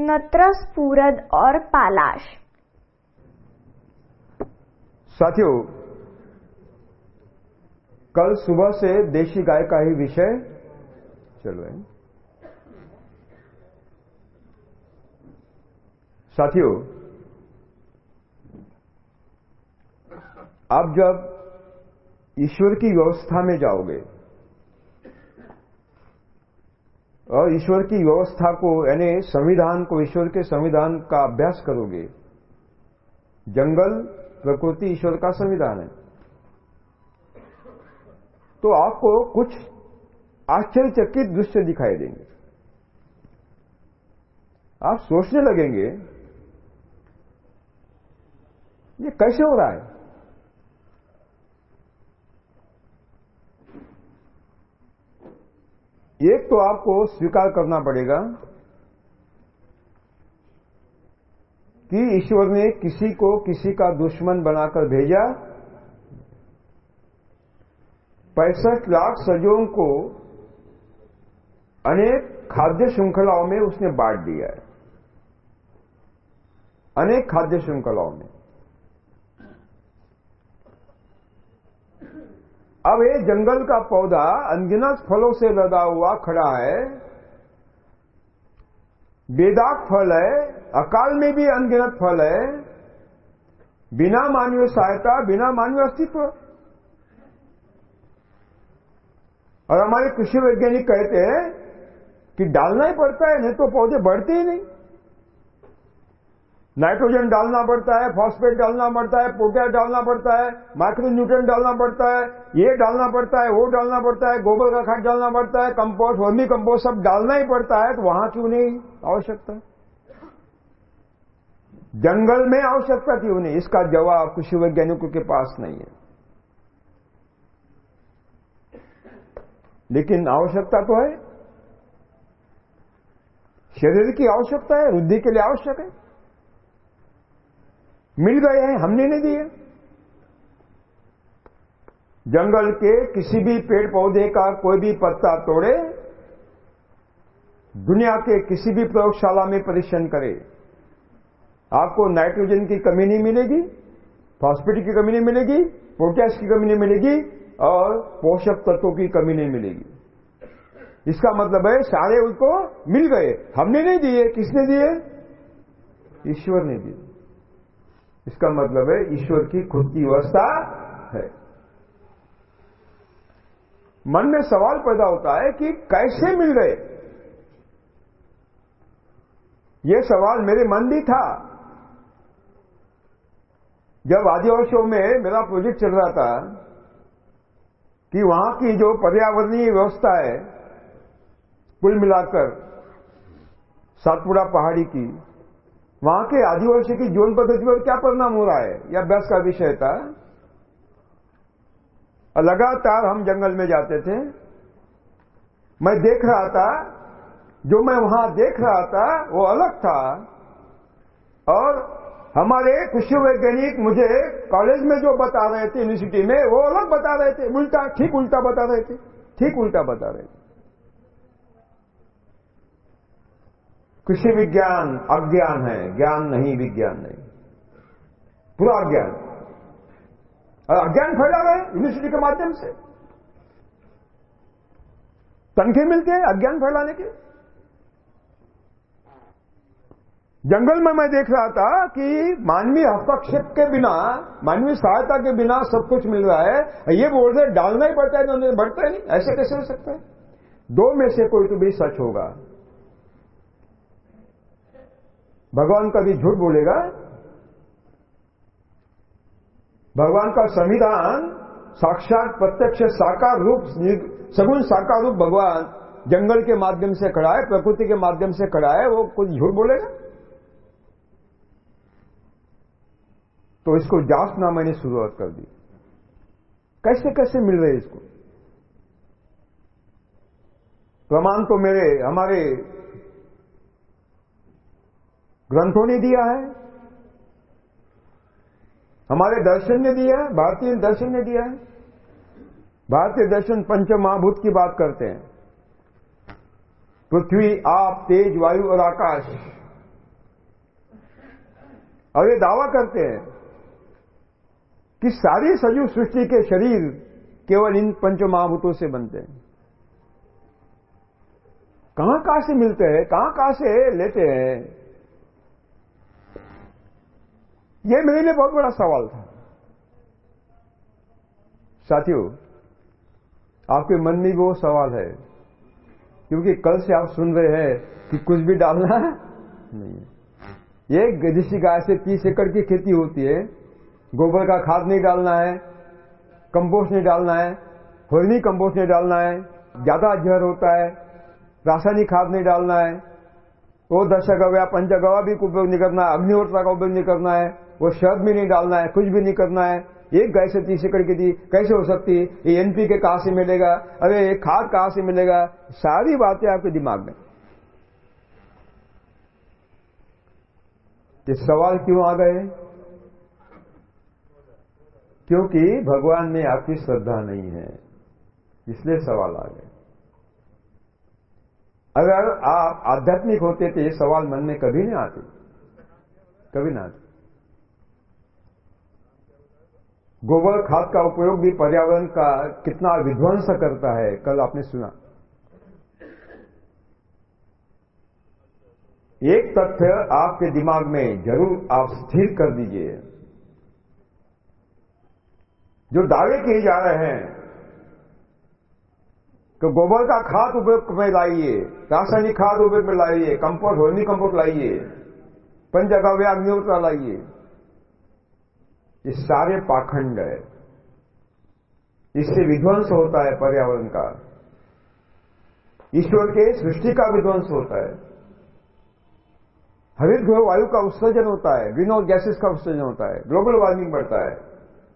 नत्र स्फूरद और पालाश। साथियों, कल सुबह से देशी गाय का ही विषय चल रहे साथियों, आप जब ईश्वर की व्यवस्था में जाओगे और ईश्वर की व्यवस्था को, यानी संविधान को, ईश्वर के संविधान का अभ्यास करोगे, जंगल, प्रकृति ईश्वर का संविधान है। तो आपको कुछ आश्चर्यचकित दृश्य दिखाई देंगे। आप सोचने लगेंगे, ये कैसे हो रहा है? एक तो आपको स्वीकार करना पड़ेगा कि ईश्वर ने किसी को किसी का दुश्मन बनाकर भेजा। पैंसठ लाख सजों को अनेक खाद्य श्रृंखलाओं में उसने बांट दिया है। अनेक खाद्य श्रृंखलाओं में। अब ये जंगल का पौधा अनगिनत फलों से लदा हुआ खड़ा है। बेदाक फल है, अकाल में भी अनगिनत फल है। बिना मानवीय सहायता, बिना मानवीय अस्तित्व। और हमारे कृषि वैज्ञानिक कहते हैं कि डालना ही पड़ता है, नहीं तो पौधे बढ़ते ही नहीं। नाइट्रोजन डालना पड़ता है, फॉस्फेट डालना पड़ता है, पोटैश डालना पड़ता है माइक्रो न्यूट्रन डालना पड़ता है, ये डालना पड़ता है, वो डालना पड़ता है, गोबर का खाद डालना पड़ता है, कंपोस्ट वर्मी कंपोस्ट सब डालना ही पड़ता है तो वहाँ क्यों नहीं? आवश्यकता जंगल में आवश्यकता क्यों नहीं? इसका जवाब कृषि वैज्ञानिकों के पास नहीं है। लेकिन आवश्यकता तो है। शरीर की आवश्यकता है वृद्धि के लिए आवश्यक है। मिल गए हैं, हमने नहीं दिए। जंगल के किसी भी पेड़ पौधे का कोई भी पत्ता तोड़े, दुनिया के किसी भी प्रयोगशाला में परीक्षण करे। आपको नाइट्रोजन की कमी नहीं मिलेगी, फॉस्फेट की कमी नहीं मिलेगी, पोटैश की कमी नहीं मिलेगी और पोषक तत्वों की कमी नहीं मिलेगी। इसका मतलब है, सारे उसको मिल गए। हमने नहीं दिए, किसने दिए? ईश्वर ने दिए। इसका मतलब है ईश्वर की खुद की व्यवस्था है। मन में सवाल पैदा होता है कि कैसे मिल गए यह सवाल मेरे मन भी था। जब आदिवासियों में मेरा प्रोजेक्ट चल रहा था कि वहाँ की जो पर्यावरणीय व्यवस्था है, कुल मिलाकर सातपुड़ा पहाड़ी की वहाँ के आदिवासी की जीवन पद्धति पर क्या परिणाम हो रहा है? यह अभ्यास का विषय था। लगातार हम जंगल में जाते थे। मैं देख रहा था, जो मैं वहाँ देख रहा था, वो अलग था। और हमारे कृषि वैज्ञानिक मुझे कॉलेज में जो बता रहे थे, यूनिवर्सिटी में, वो अलग बता रहे थे। उल्टा, ठीक उल्टा बता रहे थे। ठीक उल्टा बता रहे थे। कृषि विज्ञान अज्ञान है, ज्ञान नहीं, विज्ञान नहीं। पूरा अज्ञान। और अज्ञान फैला रहे यूनिवर्सिटी के माध्यम से। तनखे मिलते हैं अज्ञान फैलाने के। जंगल में मैं देख रहा था कि मानवीय हस्तक्षेप के बिना, मानवीय सहायता के बिना सब कुछ मिल रहा है। ये बोल रहे डालना ही पड़ता है तो बढ़ता है नहीं। ऐसे कैसे हो सकता है? दो में से कोई तो भी सच होगा। भगवान कभी झूठ बोलेगा? भगवान का संविधान साक्षात प्रत्यक्ष साकार रूप, सगुण साकार रूप भगवान जंगल के माध्यम से खड़ा है, प्रकृति के माध्यम से खड़ा है, वो कुछ झूठ बोलेगा? तो इसको जांचना मैंने शुरुआत कर दी। कैसे कैसे मिल रहे इसको? प्रमाण तो मेरे, हमारे ग्रंथों ने दिया है। हमारे दर्शन ने दिया है, भारतीय दर्शन ने दिया है। भारतीय दर्शन पंच महाभूत की बात करते हैं। पृथ्वी, आप, तेज, वायु और आकाश। और ये दावा करते हैं कि सारी सजीव सृष्टि के शरीर केवल इन पंच महाभूतों से बनते हैं। कहाँ कहाँ से मिलते हैं कहाँ कहाँ से लेते हैं? यह मेरे लिए बहुत बड़ा सवाल था। साथियों, आपके मन में वो सवाल है, क्योंकि कल से आप सुन रहे हैं कि कुछ भी डालना नहीं है। ये ऋषि गाय से तीस एकड़ की खेती होती है, गोबर का खाद नहीं डालना है, कंपोस्ट नहीं डालना है, हरनी कंपोस्ट नहीं डालना है, ज़्यादा जहर होता है, रासायनिक खाद नहीं डालना है वो दशा गवा पंचगवा भी उपयोग नहीं करना है अग्निहोत्र का उपयोग नहीं करना है वो शहद भी नहीं डालना है, कुछ भी नहीं करना है। एक गाय से तीस एकड़ की थी? कैसे हो सकती? है ये एनपी के कहाँ से मिलेगा? अरे, ये खाद कहाँ से मिलेगा? सारी बातें आपके दिमाग में। ये सवाल क्यों आ गए? क्योंकि भगवान में आपकी श्रद्धा नहीं है, इसलिए सवाल आ गए। अगर आप आध्यात्मिक होते तो ये सवाल मन में कभी नहीं आते। कभी ना आते। गोबर खाद का उपयोग भी पर्यावरण का कितना विध्वंस करता है, कल आपने सुना। एक तथ्य आपके दिमाग में ज़रूर आप स्थिर कर दीजिए। जो दावे किए जा रहे हैं कि गोबर का खाद उपयोग में लाइए, रासायनिक खाद उपयोग में लाइए, कंपोस्ट वर्मी कंपोस्ट लाइए पंचगव्य अग्निहोत्र लाइए। ये सारे पाखंड है। इससे विध्वंस होता है पर्यावरण का। ईश्वर के सृष्टि का विध्वंस होता है। हरित गृह वायु का उत्सर्जन होता है। ग्रीन हाउस गैसेस का उत्सर्जन होता है। ग्लोबल वार्मिंग बढ़ता है।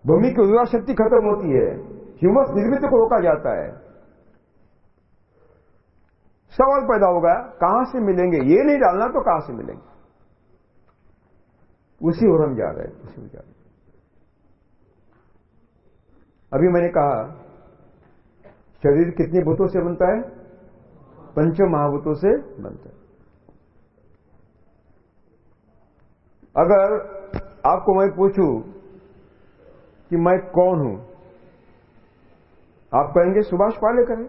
भूमि की उर्वरा शक्ति खत्म होती है। ह्यूमस निर्मित को रोका जाता है। सवाल पैदा होगा, कहाँ से मिलेंगे? ये नहीं डालना तो कहाँ से मिलेंगे? उसी ओर हम जा रहे हैं, उसी ओर जा रहे हैं। अभी मैंने कहा, शरीर कितने भूतों से बनता है? पंच महाभूतों से बनता है। अगर आपको मैं पूछूँ कि मैं कौन हूँ, आप कहेंगे, सुभाष पालेकर है।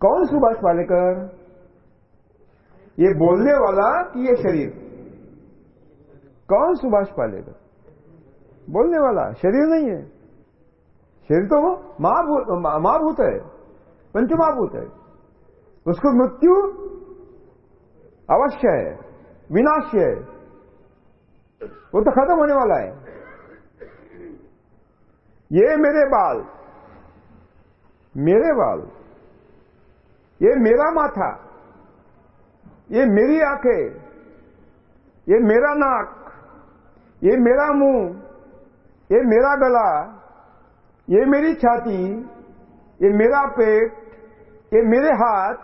कौन सुभाष पालेकर? ये बोलने वाला कि ये शरीर। कौन सुभाष पालेकर? बोलने वाला, शरीर नहीं है। शरीर तो महाभूत है, पंचमहाभूत है। उसको मृत्यु अवश्य है, विनाश है। वो तो खत्म होने वाला है। ये मेरे बाल मेरे बाल, ये मेरा माथा, ये मेरी आँखें, ये मेरा नाक, ये मेरा मुँह ये मेरा गला, ये मेरी छाती, ये मेरा पेट, ये मेरे हाथ,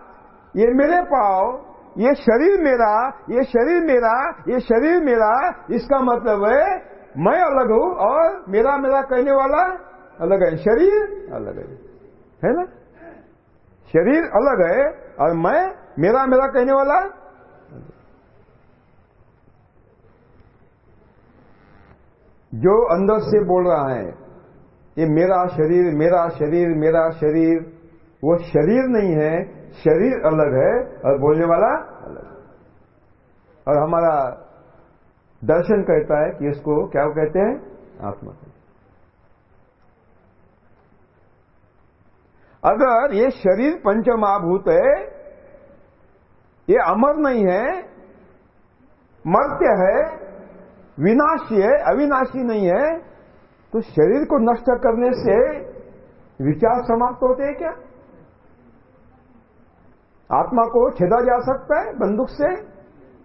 ये मेरे पाव, ये शरीर मेरा, ये शरीर मेरा, ये शरीर मेरा, इसका मतलब है मैं अलग हूँ और मेरा मेरा कहने वाला अलग है। शरीर अलग है। है ना? शरीर अलग है और मैं मेरा मेरा कहने वाला जो अंदर से बोल रहा है, ये मेरा शरीर मेरा शरीर मेरा शरीर, वो शरीर नहीं है, शरीर अलग है और बोलने वाला अलग और हमारा दर्शन कहता है कि इसको क्या कहते हैं? आत्मा अगर ये शरीर पंचमहाभूत है, ये अमर नहीं है, मर्त्य है विनाशी है, अविनाशी नहीं है तो शरीर को नष्ट करने से विचार समाप्त होते हैं क्या? आत्मा को छेदा जा सकता है, बंदूक से,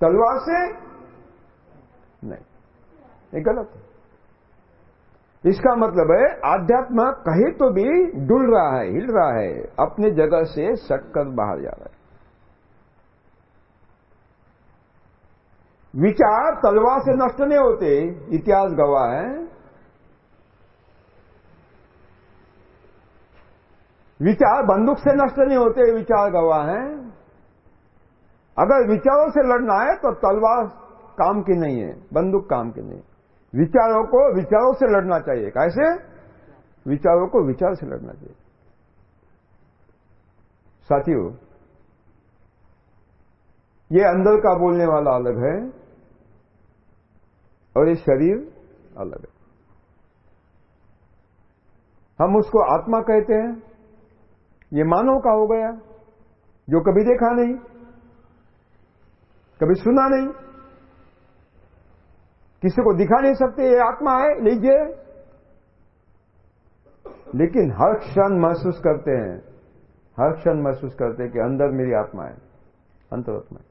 तलवार से? नहीं, ये गलत है। इसका मतलब है, आध्यात्म कहीं तो भी डुल रहा है, हिल रहा है, अपनी जगह से सटकर बाहर जा रहा है। विचार तलवार से नष्ट नहीं होते। इतिहास गवाह है। विचार बंदूक से नष्ट नहीं होते विचार गवाह है। अगर विचारों से लड़ना है तो तलवार काम की नहीं है, बंदूक काम की नहीं। विचारों को विचारों से लड़ना चाहिए। कैसे? विचारों को विचार से लड़ना चाहिए। साथियों, ये अंदर का बोलने वाला अलग है। और ये शरीर अलग है। हम उसको आत्मा कहते हैं। ये मानव का हो गया, जो कभी देखा नहीं, कभी सुना नहीं, किसी को दिखा नहीं सकते ये आत्मा है लीजिए लेकिन हर क्षण महसूस करते हैं, हर क्षण महसूस करते हैं कि अंदर मेरी आत्मा है, अंतरात्मा है।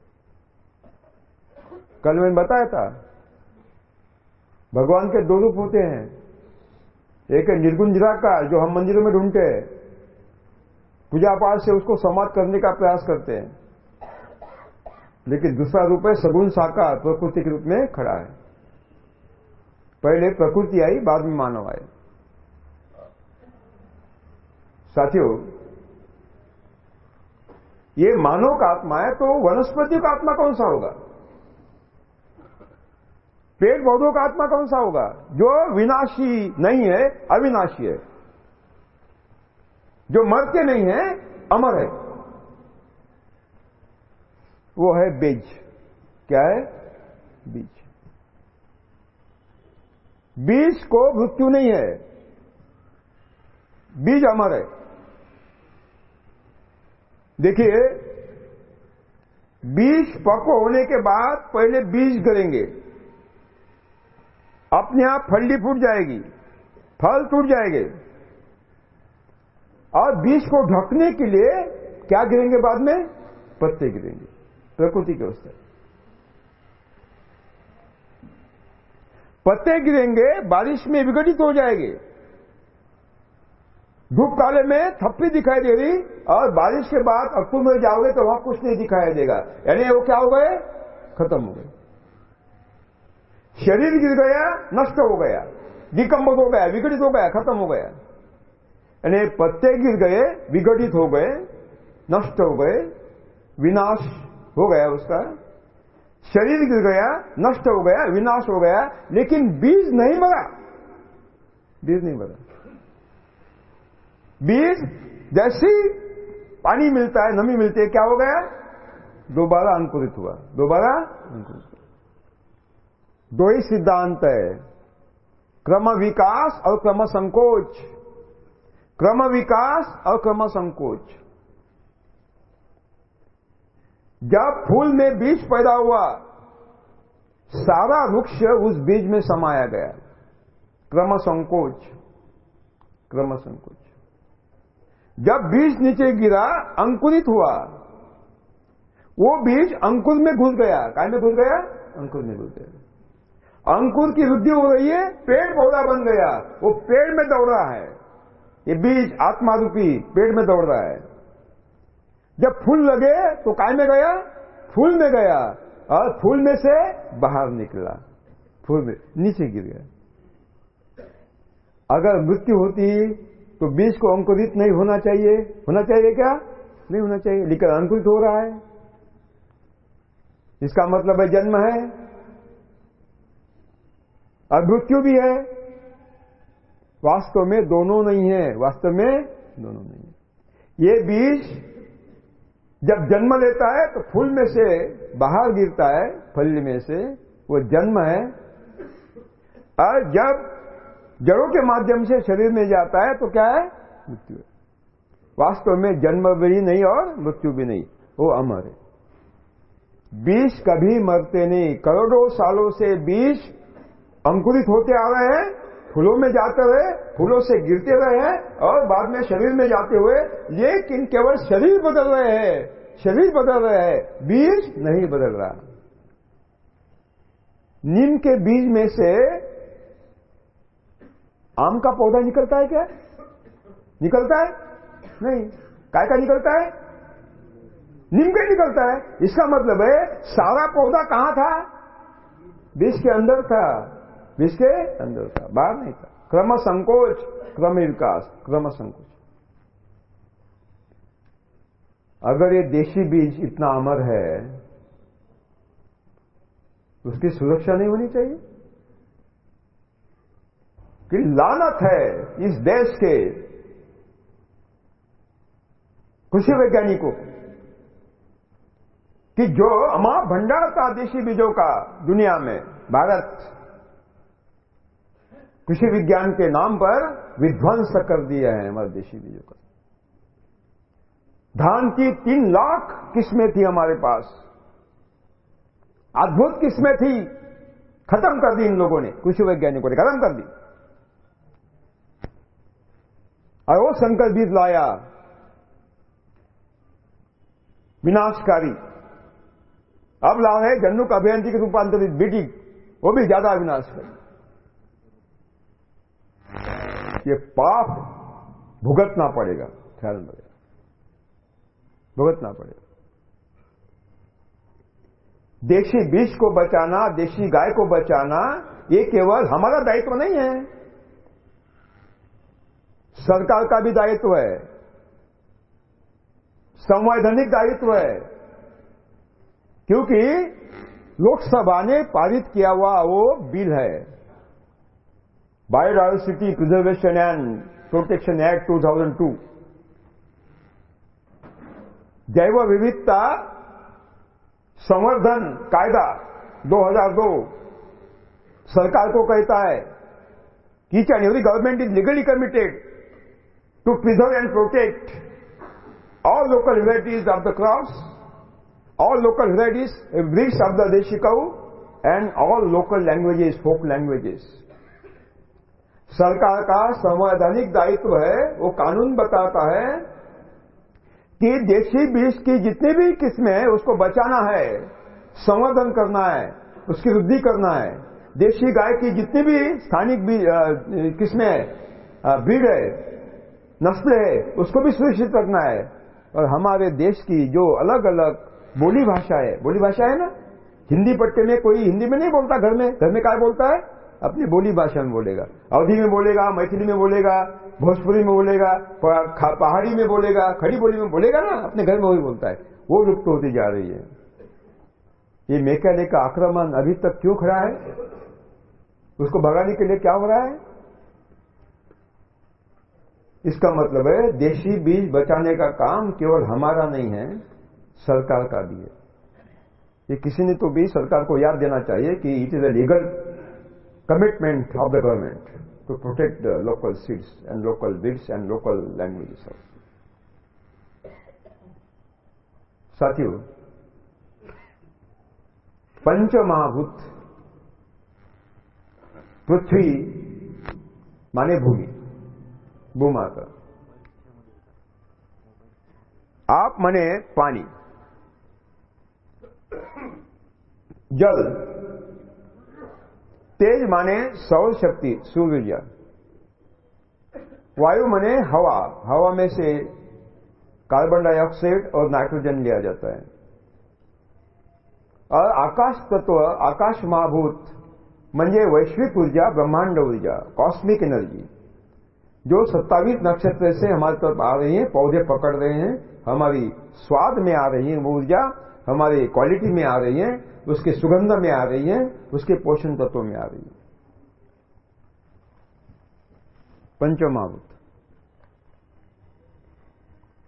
कल मैंने बताया था भगवान के दो रूप होते हैं। एक है निर्गुण निराकार जो हम मंदिरों में ढूंढते हैं। पूजा पाठ से उसको समाप्त करने का प्रयास करते हैं। लेकिन दूसरा रूप है सगुण साकार, प्रकृति के रूप में खड़ा है। पहले प्रकृति आई, बाद में मानव आए। साथियों, ये मानव का आत्मा है तो वनस्पति का आत्मा कौन सा होगा? पेड़ पौधों का आत्मा कौन सा होगा? जो विनाशी नहीं है, अविनाशी है। जो मरते नहीं है, अमर है। वो है बीज। क्या है? बीज। बीज को मृत्यु नहीं है। बीज अमर है। देखिए, बीज पक्व होने के बाद पहले बीज करेंगे अपने आप फल्ली फूट जाएगी, फल टूट जाएँगे। और बीज को ढकने के लिए क्या गिरेंगे बाद में? पत्ते गिरेंगे। प्रकृति के उससे पत्ते गिरेंगे, बारिश में विघटित हो जाएँगे। धूप काले में थप्पी दिखाई दे रही, और बारिश के बाद अक्टूबर जाओगे तो वहाँ कुछ नहीं दिखाई देगा। यानी वो क्या हो गए? खत्म हो गए। शरीर गिर गया, नष्ट हो गया डिकम्बोज हो गया, विघटित हो गया, खत्म हो गया। यानी पत्ते गिर गए, विघटित हो गए, नष्ट हो गए, विनाश हो गया उसका। शरीर गिर गया, नष्ट हो गया, विनाश हो गया, लेकिन बीज नहीं मरा। बीज नहीं मरा। बीज जैसी पानी मिलता है, नमी मिलती है, क्या हो गया? दोबारा अंकुरित हुआ। दोबारा अंकुरित। दो ही सिद्धांत है। क्रम विकास और क्रम संकोच। क्रम विकास और क्रम संकोच। जब फूल में बीज पैदा हुआ, सारा वृक्ष उस बीज में समाया गया। क्रम संकोच क्रम संकोच। जब बीज नीचे गिरा, अंकुरित हुआ, वो बीज अंकुर में घुस गया। काय में घुस गया? अंकुर में घुस गया। अंकुर की वृद्धि हो रही है, पेड़ पौधा बन गया। वो पेड़ में दौड़ रहा है। ये बीज आत्मा रूपी पेड़ में दौड़ रहा है। जब फूल लगे तो काय में गया? फूल में गया। और फूल में से बाहर निकला। फूल में, नीचे गिर गया। अगर मृत्यु होती तो बीज को अंकुरित नहीं होना चाहिए। होना चाहिए क्या? नहीं होना चाहिए। लेकिन अंकुरित हो रहा है। इसका मतलब है जन्म है। और मृत्यु भी है। वास्तव में दोनों नहीं है। वास्तव में दोनों नहीं है। ये बीज जब जन्म लेता है तो फूल में से बाहर गिरता है, फल में से, वो जन्म है। और जब जड़ों के माध्यम से शरीर में जाता है तो क्या है? मृत्यु है। वास्तव में जन्म भी नहीं और मृत्यु भी नहीं, वो अमर है। बीज कभी मरते नहीं। करोड़ों सालों से बीज अंकुरित होते आ रहे हैं, फूलों में जाते हुए, फूलों से गिरते रहे हैं और बाद में शरीर में जाते हुए, लेकिन केवल शरीर बदल रहे हैं, शरीर बदल रहे हैं, बीज नहीं बदल रहा। नीम के बीज में से आम का पौधा निकलता है क्या? निकलता है? नहीं। काय का निकलता है? नीम का निकलता है। इसका मतलब है, सारा पौधा कहाँ था? बीज के अंदर था। के अंदर था बाहर नहीं था। क्रम संकोच, क्रम विकास, क्रम संकोच। अगर ये देशी बीज इतना अमर है, उसकी सुरक्षा नहीं होनी चाहिए। कि लानत है इस देश के कृषि वैज्ञानिकों को, कि जो अमाप भंडार था देशी बीजों का दुनिया में, भारत कृषि विज्ञान के नाम पर विध्वंस कर दिया है हमारे देशी बीजों का। धान की तीन लाख किस्में थी हमारे पास। अद्भुत किस्में थी। खत्म कर दी इन लोगों ने, कृषि वैज्ञानिकों ने खत्म कर दी। और वो संकर बीज लाया। विनाशकारी। अब ला है जन्नुक अभियंत्री के रूपांतरित बीटी, वो भी ज़्यादा विनाशकारी। ये पाप भुगतना पड़ेगा। ख्याल पड़ेगा भुगतना पड़ेगा। देशी बीज को बचाना, देशी गाय को बचाना, ये केवल हमारा दायित्व नहीं है। सरकार का भी दायित्व है। संवैधानिक दायित्व है। क्योंकि लोकसभा ने पारित किया हुआ वो बिल है। biodiversity preservation and protection act 2002 जैव विविधता संवर्धन कायदा 2002 सरकार को कहता है कि can every government is legally committed to preserve and protect all local varieties of the crops all local varieties वृक्ष of the desi cow and all local languages folk languages सरकार का संवैधानिक दायित्व है, वो कानून बताता है कि देशी बीज की जितनी भी किस्में हैं, उसको बचाना है, संवर्धन करना है, उसकी वृद्धि करना है। देशी गाय की जितनी भी स्थानिक किस्में है भीड़ है, नस्ल है, उसको भी सुरक्षित रखना है। और हमारे देश की जो अलग अलग बोली भाषा है, बोली भाषा है ना? हिंदी पट्टे में कोई हिंदी में नहीं बोलता, घर में घर में क्या बोलता है? अपनी बोली भाषा में बोलेगा। अवधि में बोलेगा, मैथिली में बोलेगा, भोजपुरी में बोलेगा पहाड़ी में बोलेगा, खड़ी बोली में बोलेगा ना, अपने घर में वही बोलता है। वो लुप्त होती जा रही है। ये मेकाले का आक्रमण अभी तक क्यों खड़ा है? उसको भगाने के लिए क्या हो रहा है? इसका मतलब है, देशी बीज बचाने का काम केवल हमारा नहीं है, सरकार का भी है। ये किसी ने तो भी सरकार को याद देना चाहिए कि it is a legal commitment of the government to protect the local seeds and local breeds and local languages साथियों पंचमहाभूत पृथ्वी माने भूमि भूमाता आप मने पानी जल तेज माने सौर शक्ति, सूर्य। वायु माने हवा। हवा में से कार्बन डाइऑक्साइड और नाइट्रोजन लिया जाता है। और आकाश तत्व, आकाश महाभूत म्हणजे वैश्विक ऊर्जा, ब्रह्मांड ऊर्जा कॉस्मिक एनर्जी जो सत्तावीस नक्षत्र से हमारे तरफ़ आ रही है, पौधे पकड़ रहे हैं, हमारी स्वाद में आ रही है वो ऊर्जा हमारी क्वालिटी में आ रही है, उसके सुगंध में आ रही है, उसके पोषण तत्वों में आ रही है। पंचमावृत।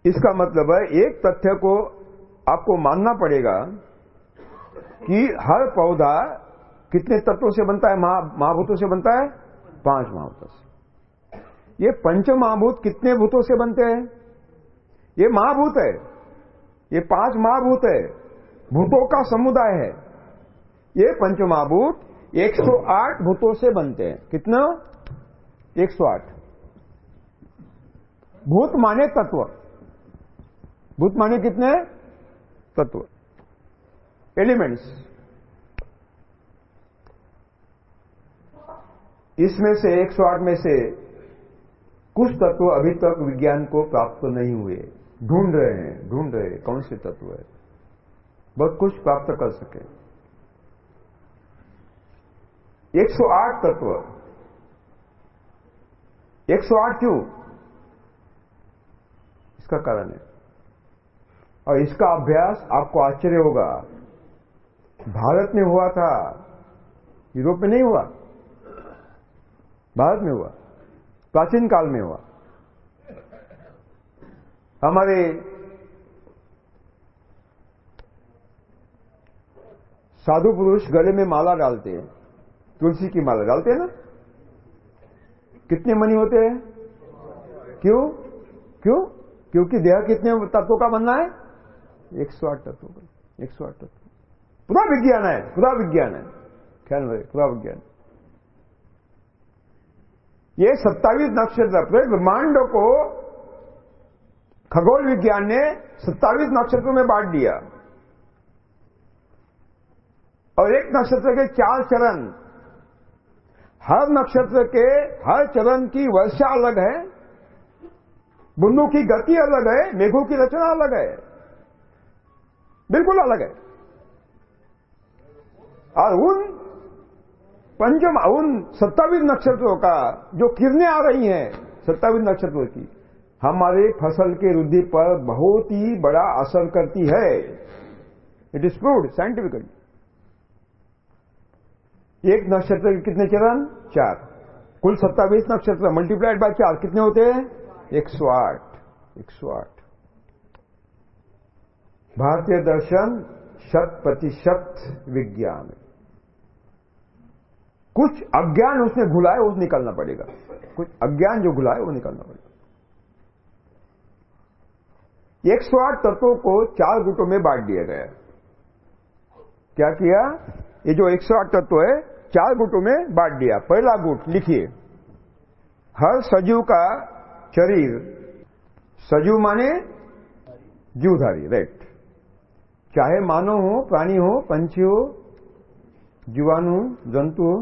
इसका मतलब है, एक तथ्य को आपको मानना पड़ेगा कि हर पौधा कितने तत्वों से बनता है? महाभूतों से बनता है? पाँच महाभूतों से। ये पंच महाभूत कितने भूतों से बनते हैं? ये महाभूत है। ये पाँच महाभूत है। भूतों का समुदाय है। ये पंचमहाभूत 108 भूतों से बनते हैं। कितना? 108 भूत माने तत्व। भूत माने कितने? तत्व। एलिमेंट्स। इसमें से 108 में से कुछ तत्व अभी तक विज्ञान को प्राप्त नहीं हुए। ढूंढ रहे हैं, ढूंढ रहे हैं, कौन से तत्व है? बहुत कुछ प्राप्त कर सके। 108 तत्व। 108 क्यों? इसका कारण है। और इसका अभ्यास आपको आश्चर्य होगा। भारत में हुआ था, यूरोप में नहीं हुआ। भारत में हुआ। प्राचीन काल में हुआ। हमारे साधु पुरुष गले में माला डालते हैं। तुलसी की माला डालते हैं ना? कितने मनी होते हैं? क्यों? क्यों? क्योंकि देह कितने तत्वों का बनना है? एक सौ आठ तत्वों का। एक सौ आठ तत्व पूरा विज्ञान है, पूरा विज्ञान है। ख्याल रहे, पूरा विज्ञान। ये सत्तावीस नक्षत्र पूरे ब्रह्मांड को खगोल विज्ञान ने सत्तावीस नक्षत्रों में बांट दिया। और एक नक्षत्र के चार चरण। हर नक्षत्र के हर चरण की वर्षा अलग है बुंदों की गति अलग है, मेघों की रचना अलग है। बिल्कुल अलग है। और उन पंचम, उन सत्तावीस नक्षत्रों का जो किरणें आ रही हैं, सत्तावीस नक्षत्रों की, हमारे फ़सल के वृद्धि पर बहुत ही बड़ा असर करती है। इट इज़ प्रूव्ड साइंटिफिकली एक नक्षत्र के कितने चरण? चार। कुल सत्तावीस नक्षत्र मल्टीप्लाइड बाय चार, कितने होते हैं? एक सौ आठ। एक सौ आठ। भारतीय दर्शन, शत प्रतिशत विज्ञान। कुछ अज्ञान उसने घुला है वो निकलना पड़ेगा। कुछ अज्ञान जो घुला है वो निकलना पड़ेगा। 108 तत्वों को चार गुटों में बांट दिया गया। क्या किया? ये जो 108 तत्व है चार गुटों में बांट दिया। पहला गुट, लिखिए। हर सजीव का शरीर सजीव माने जीवधारी राइट चाहे मानव हो, प्राणी हो, पंछी हो, जीवाणु, जंतु हो,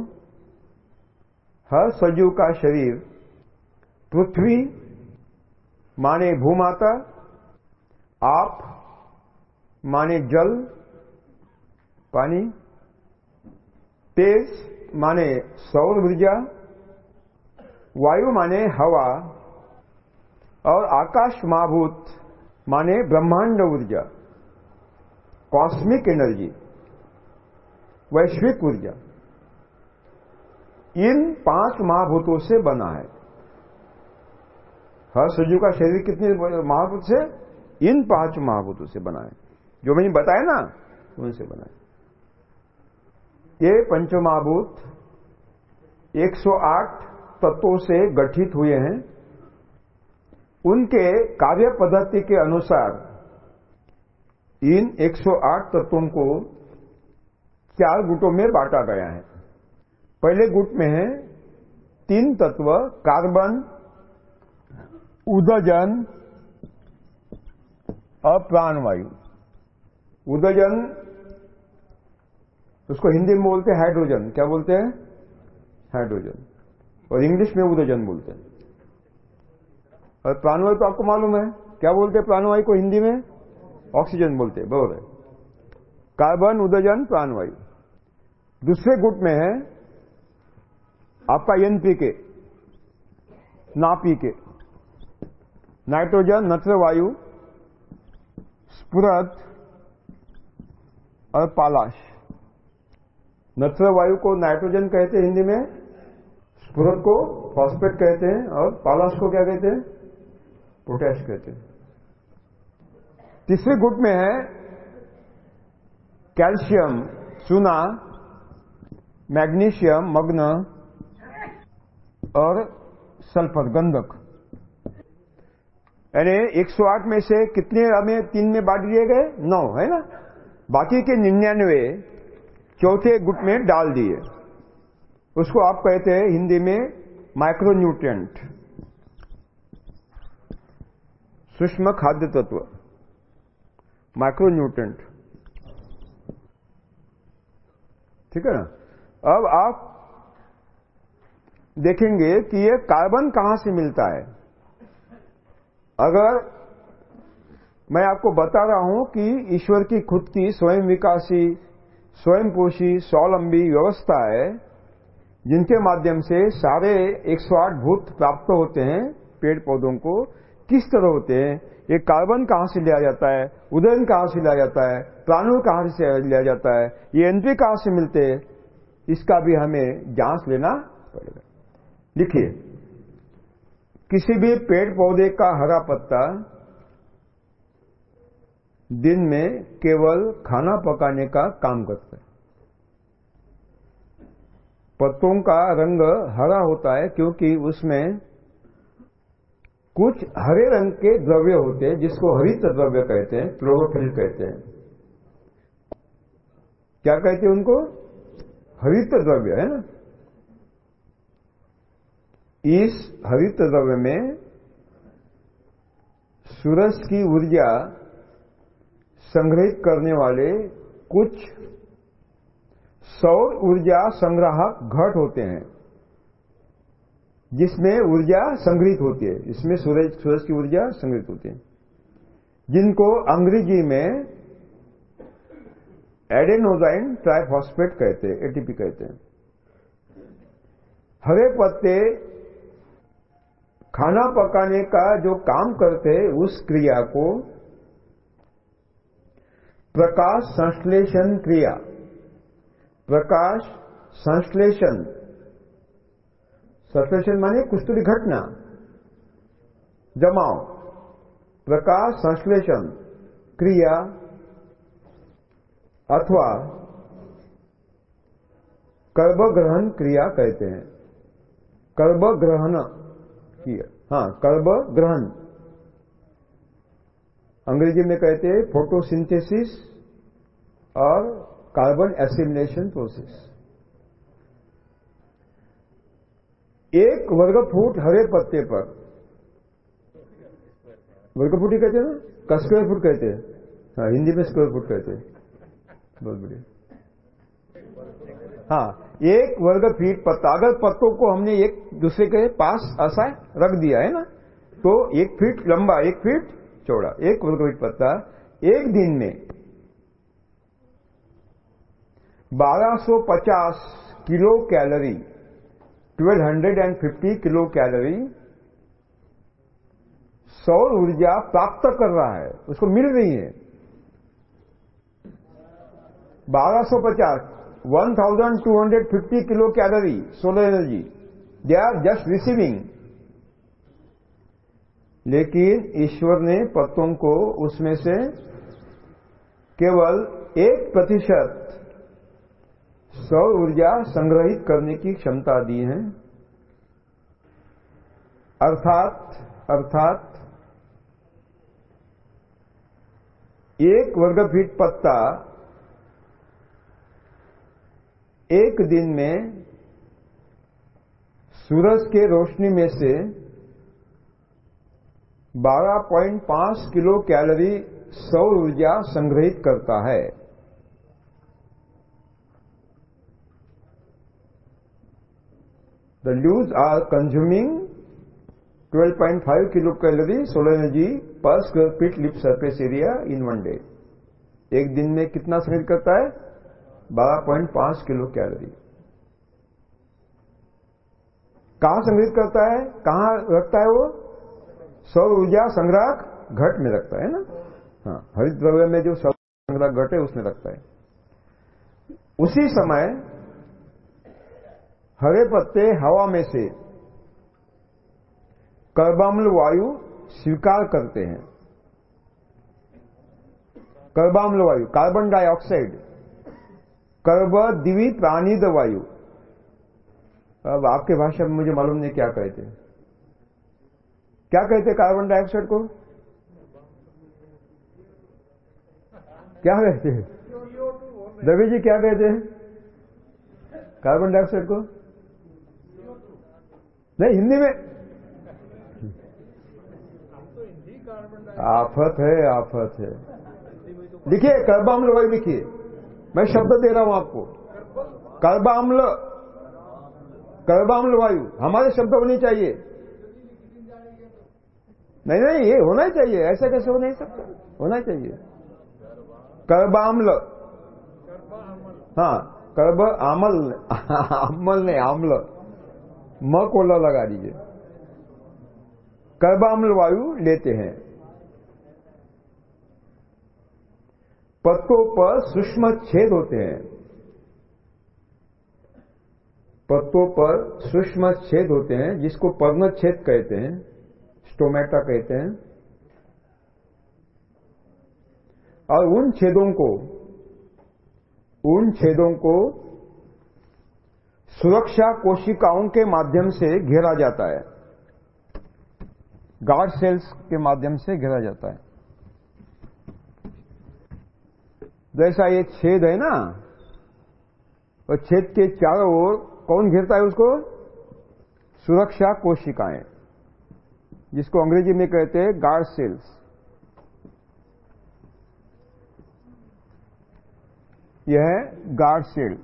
हर सजीव का शरीर, पृथ्वी माने भूमाता, आप माने जल, पानी तेज माने सौर ऊर्जा, वायु माने हवा, और आकाश महाभूत माने ब्रह्मांड ऊर्जा कॉस्मिक एनर्जी वैश्विक ऊर्जा। इन पाँच महाभूतों से बना है। हर सजीव का शरीर कितने महाभूत से? इन पाँच महाभूतों से बना है। जो मैंने बताया ना, उनसे बना है। ये पंचमहाभूत 108 तत्वों से गठित हुए हैं। उनके कार्य पद्धति के अनुसार इन 108 तत्वों को चार गुटों में बांटा गया है। पहले गुट में है तीन तत्व, कार्बन, उदजन और प्राणवायु उदजन उसको हिंदी में बोलते हैं हाइड्रोजन। क्या बोलते हैं? हाइड्रोजन। और इंग्लिश में उदजन बोलते हैं। और प्राणवायु तो आपको मालूम है। क्या बोलते हैं प्राणवायु को हिंदी में? ऑक्सीजन बोलते हैं। बरोबर है। कार्बन, उदजन, प्राणवायु। दूसरे गुट में है आपका एन पी के एनपीके नापीके नाइट्रोजन नत्र वायु स्पुरत और पालाश। नत्र वायु को नाइट्रोजन कहते हैं हिंदी में स्पुरत को फॉस्फेट कहते हैं और पालाश को क्या कहते हैं? पोटैश कहते हैं। तीसरे गुट में है कैल्शियम, चूना, मैग्नीशियम, मग्न और सल्फ़र, गंधक। यानी 108 में से कितने हमें तीन में बांट दिए गए? नौ, है ना? बाकी के निन्यानवे चौथे गुट में डाल दिए। उसको आप कहते हैं हिंदी में माइक्रोन्यूट्रिएंट सूक्ष्म खाद्य तत्व माइक्रोन्यूट्रिएंट ठीक है ना? अब आप देखेंगे कि ये कार्बन कहाँ से मिलता है। अगर मैं आपको बता रहा हूँ कि ईश्वर की खुद की स्वयं विकासी स्वयं पोषी स्वावलंबी व्यवस्था है, जिनके माध्यम से सारे 108 भूत प्राप्त होते हैं, पेड़ पौधों को। किस तरह होते हैं? ये कार्बन कहाँ से लिया जाता है? उदयन कहाँ से लिया जाता है? प्राणु कहाँ से लिया जाता है? ये एनपी कहाँ से मिलते हैं? इसका भी हमें जाँच लेना पड़ेगा। लिखिए। किसी भी पेड़ पौधे का हरा पत्ता दिन में केवल खाना पकाने का काम करते हैं। पत्तों का रंग हरा होता है क्योंकि उसमें कुछ हरे रंग के द्रव्य होते हैं, जिसको हरित द्रव्य कहते हैं क्लोरोफिल कहते हैं। क्या कहते हैं उनको? हरित द्रव्य, है ना? इस हरित द्रव्य में सूरज की ऊर्जा संग्रहित करने वाले कुछ सौर ऊर्जा संग्राहक घट होते हैं, जिसमें ऊर्जा संग्रहित होती है। इसमें सूरज सूरज की ऊर्जा संग्रहित होती है। जिनको अंग्रेज़ी में एडेनोजाइन ट्राइफॉस्फेट कहते हैं एटीपी कहते हैं। हरे पत्ते खाना पकाने का जो काम करते हैं, उस क्रिया को प्रकाश संश्लेषण क्रिया। प्रकाश संश्लेषण। संश्लेषण माने कुछ तो घटना। जमाव। प्रकाश संश्लेषण क्रिया अथवा कर्ब ग्रहण क्रिया कहते हैं। कर्ब ग्रहण किया हाँ कर्ब ग्रहण अंग्रेज़ी में कहते हैं फोटोसिंथेसिस और कार्बन एसिमिलेशन प्रोसेस एक वर्ग फुट हरे पत्ते पर वर्ग फुट ही कहते हैं ना? का स्क्वायर फुट कहते हैं। हाँ हिंदी में स्क्वायर फुट कहते हैं। बहुत बढ़िया। हाँ एक वर्ग फीट पत्ता, अगर पत्तों को हमने एक दूसरे के पास ऐसा रख दिया है ना तो एक फीट लंबा, एक फीट चौड़ा। एक फीट पत्ता, एक दिन में 1250 किलो कैलोरी 1250 किलो कैलोरी सौर ऊर्जा प्राप्त कर रहा है। उसको मिल रही है। 1250 1250 kilo calorie solar energy they are just receiving लेकिन ईश्वर ने पत्तों को उसमें से केवल एक प्रतिशत सौर ऊर्जा संग्रहित करने की क्षमता दी है। अर्थात अर्थात एक वर्ग फीट पत्ता एक दिन में सूरज के रोशनी में से 12.5 किलो कैलोरी सौर ऊर्जा संग्रहित करता है। The leaves are consuming 12.5 kilo calorie solar energy per square feet leaf surface area in one day एक दिन में कितना संग्रहित करता है? 12.5 किलो कैलोरी। कहाँ संग्रहित करता है? कहाँ रखता है वो? सौर ऊर्जा संग्रह घट में रखता है ना? हाँ हरित द्रव्य में जो सौर संग्रह घट है, उसमें रखता है। उसी समय हरे पत्ते हवा में से कर्बाम्ल वायु स्वीकार करते हैं। कर्बाम्ल वायु कार्बन डाइऑक्साइड कर्ब दिवी प्राणिद वायु। अब आपके भाषा में मुझे मालूम नहीं क्या कहते क्या कहते कार्बन डाइऑक्साइड को? क्या कहते हैं? रवि जी क्या कहते हैं? कार्बन डाइऑक्साइड को? नहीं, हिंदी में आफत है आफत है। लिखिए कर्बाम्ल वायु लिखिए। मैं शब्द दे रहा हूँ आपको। कर्बाम्ल कर्बाम्ल वायु। हमारे शब्द होने चाहिए। नहीं नहीं, ये होना चाहिए। ऐसा कैसे हो नहीं सकता? होना चाहिए। कर्बाम्ल हाँ कर्ब आमल अमल नहीं आम्ल। म कोला लगा दीजिए। कर्बाम्ल वायु लेते हैं। पत्तों पर सूक्ष्म छेद होते हैं। पत्तों पर सूक्ष्म छेद होते हैं, जिसको पर्ण छेद कहते हैं। स्टोमेटा कहते हैं। और उन छेदों को, उन छेदों को सुरक्षा कोशिकाओं के माध्यम से घेरा जाता है। गार्ड सेल्स के माध्यम से घेरा जाता है। जैसा ये छेद है ना? और छेद के चारों ओर कौन घेरता है उसको? सुरक्षा कोशिकाएँ। जिसको अंग्रेज़ी में कहते हैं गार्ड सेल्स। यह है गार्ड सेल।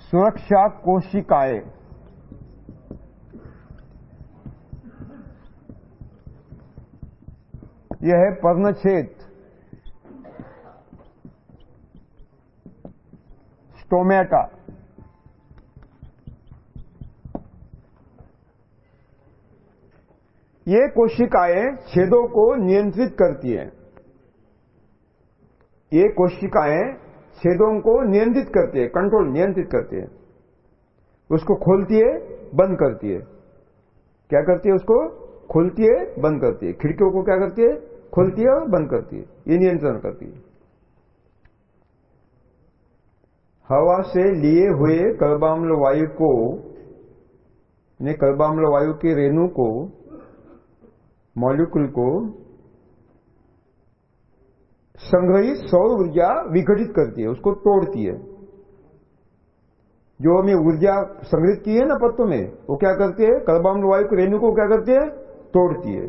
सुरक्षा कोशिकाएँ। यह है पर्णछेद। स्टोमेटा। ये कोशिकाएँ छेदों को नियंत्रित करती हैं। ये कोशिकाएँ छेदों को नियंत्रित करती है कंट्रोल नियंत्रित करती है। उसको खोलती है, बंद करती है। क्या करती है उसको? खोलती है, बंद करती है। खिड़कियों को क्या करती है? खोलती है और बंद करती है। ये नियंत्रण करती है। हवा से लिए हुए कर्बाम्ल वायु को, ने कर्बाम्ल वायु के रेणु को मॉलिक्यूल को संग्रहित सौर ऊर्जा विघटित करती है, उसको तोड़ती है। जो हमें ऊर्जा संग्रहित की है ना पत्तों में, वो क्या करती है? कर्बाम्ल वायु के रेणु को क्या करती है? तोड़ती है।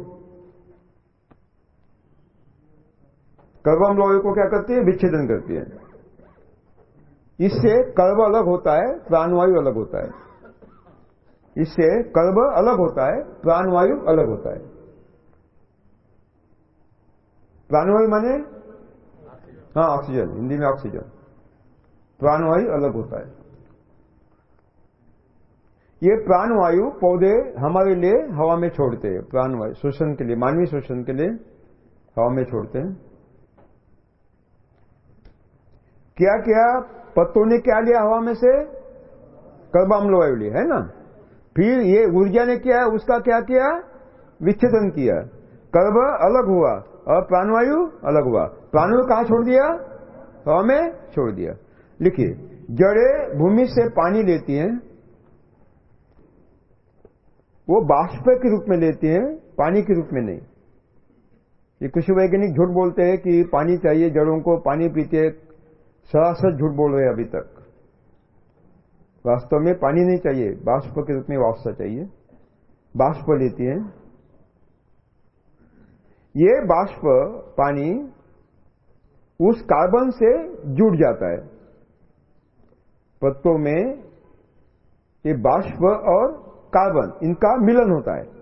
कर्बाम्ल वायु को क्या करती है? विच्छेदन करती है। इससे कर्ब अलग होता है, प्राणवायु अलग होता है। इससे कर्ब अलग होता है, प्राणवायु अलग होता है। प्राणवायु माने? हाँ ऑक्सीजन हिंदी में ऑक्सीजन प्राणवायु अलग होता है। ये प्राणवायु पौधे हमारे लिए हवा में छोड़ते हैं। प्राणवायु, शोषण के लिए, मानवीय शोषण के लिए हवा में छोड़ते हैं। क्या क्या पत्तों ने क्या लिया हवा में से? कर्बाम्ल वायु लिया है ना? फिर ये ऊर्जा ने क्या, उसका क्या किया? विच्छेदन किया। कर्ब अलग हुआ। और प्राणवायु अलग हुआ। प्राणवायु कहा छोड़ दिया? हवा में छोड़ दिया। लिखिए, जड़े भूमि से पानी लेती हैं, वो बाष्प के रूप में लेती हैं, पानी के रूप में नहीं। ये कुछ वैज्ञानिक झूठ बोलते हैं कि पानी चाहिए जड़ों को, पानी पीते, सरासर झूठ बोल रहे अभी तक। वास्तव में पानी नहीं चाहिए, बाष्प के रूप में वापसा चाहिए। बाष्प लेती हैं ये बाष्प पानी उस कार्बन से जुड़ जाता है। पत्तों में ये बाष्प और कार्बन, इनका मिलन होता है।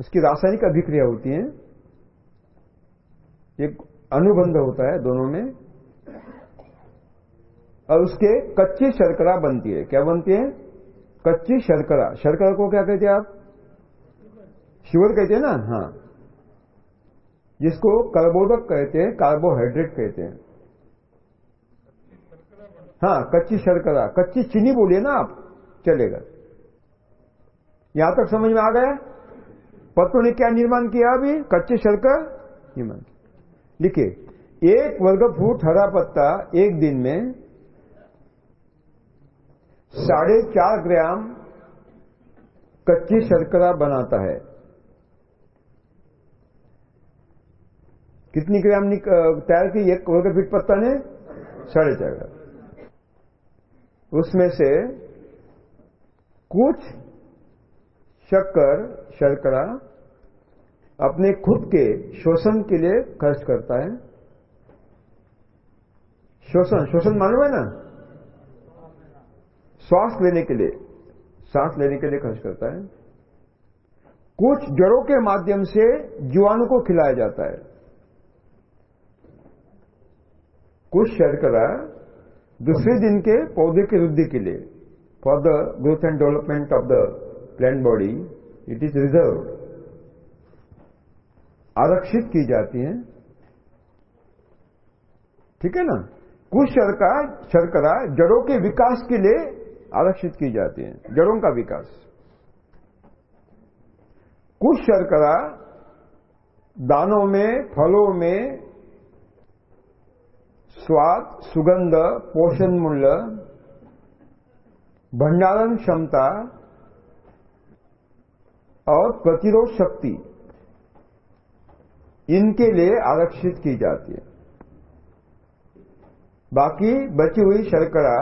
उसकी रासायनिक अभिक्रिया होती है। एक अनुबंध होता है दोनों में। और उसके कच्ची शर्करा बनती है। क्या बनती है? कच्ची शर्करा। शर्करा को क्या कहते हैं आप? शुगर कहते हैं ना? हाँ। जिसको कर्बोदक कहते हैं, कार्बोहाइड्रेट कहते हैं। हाँ कच्ची शर्करा। कच्ची चीनी बोलिए ना आप, चलेगा। यहाँ तक समझ में आ गया? पत्तों ने क्या निर्माण किया अभी? कच्चे शर्कर निर्माण लिखिए, एक वर्ग फुट हरा पत्ता एक दिन में साढ़े चार ग्राम कच्ची शर्करा बनाता है। कितनी ग्राम तैयार की एक वर्ग फीट पत्ता ने? साढ़े चार ग्राम। उसमें से कुछ शक्कर, शर्करा अपने खुद के शोषण के लिए खर्च करता है। श्वसन शोषण मालूम है ना? श्वास लेने के लिए सांस लेने के लिए खर्च करता है। कुछ जड़ों के माध्यम से जीवाणु को खिलाया जाता है। कुछ शर्करा दूसरे दिन के पौधे की वृद्धि के लिए for the growth and development of the plant body it is reserve आरक्षित की जाती है। ठीक है ना? कुछ शर्करा शर्करा जड़ों के विकास के लिए आरक्षित की जाती हैं, जड़ों का विकास। कुछ शर्करा दानों में, फलों में स्वाद, सुगंध, पोषण मूल्य, भंडारण क्षमता और प्रतिरोध शक्ति, इनके लिए आरक्षित की जाती है। बाकी बची हुई शर्करा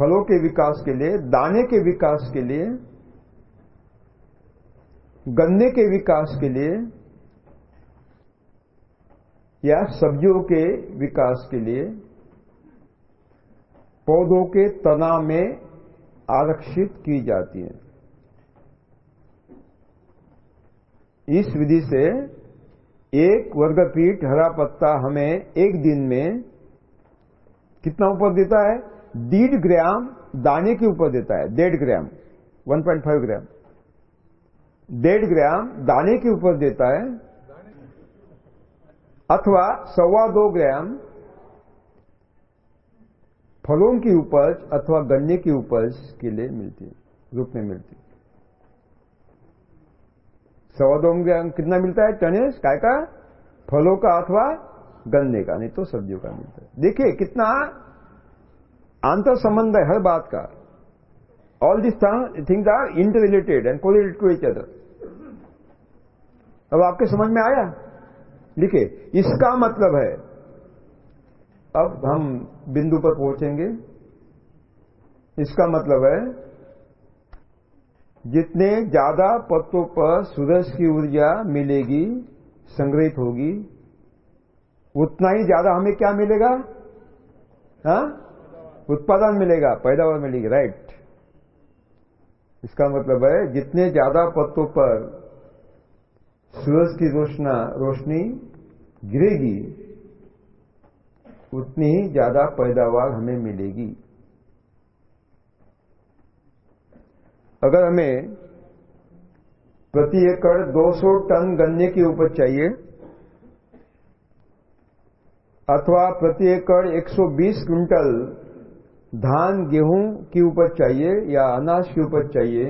फलों के विकास के लिए, दाने के विकास के लिए, गन्ने के विकास के लिए, या सब्जियों के विकास के लिए, पौधों के तना में आरक्षित की जाती है। इस विधि से एक वर्गपीठ हरा पत्ता हमें एक दिन में कितना ऊपर देता है? डेढ़ ग्राम दाने के ऊपर देता है, डेढ़ ग्राम 1.5 ग्राम। डेढ़ ग्राम दाने के ऊपर देता है, अथवा सवा दो ग्राम फलों की उपज अथवा गन्ने की उपज के लिए मिलती है, रूप में मिलती सवा दो ग्राम कितना मिलता है? टनेज, काय का? फलों का अथवा गन्ने का, नहीं तो सब्जियों का मिलता है। देखिए कितना आंतर संबंध है हर बात का। All this things are inter related and correlated to each other अब आपके समझ में आया? लिखे, इसका मतलब है, अब हम बिंदु पर पहुँचेंगे। इसका मतलब है, जितने ज़्यादा पत्तों पर सूरज की ऊर्जा मिलेगी, संग्रहित होगी, उतना ही ज़्यादा हमें क्या मिलेगा? हा? उत्पादन मिलेगा, पैदावार मिलेगी राइट इसका मतलब है, जितने ज़्यादा पत्तों पर सूरज की रोशना, रोशनी गिरेगी, उतनी ही ज़्यादा पैदावार हमें मिलेगी। अगर हमें प्रति एकड़ 200 टन गन्ने की उपज चाहिए, अथवा प्रति एकड़ 120 क्विंटल धान, गेहूँ की उपज चाहिए या अनाज की उपज चाहिए?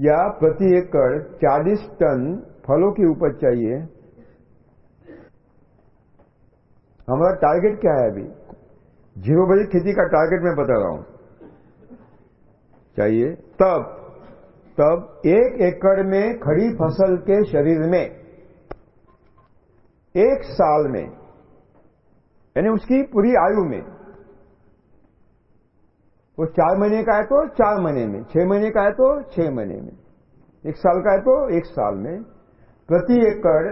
या प्रति एकड़ 40 टन फलों की उपज चाहिए? हमारा टारगेट क्या है अभी? ज़ीरो बजे खेती का टारगेट मैं बता रहा हूँ। चाहिए? तब तब एक एकड़ में खड़ी फ़सल के शरीर में, एक साल में यानी उसकी पूरी आयु में। वो चार महीने का है तो चार महीने में, छह महीने का है तो छह महीने में, एक साल का है तो एक साल में। प्रति एकड़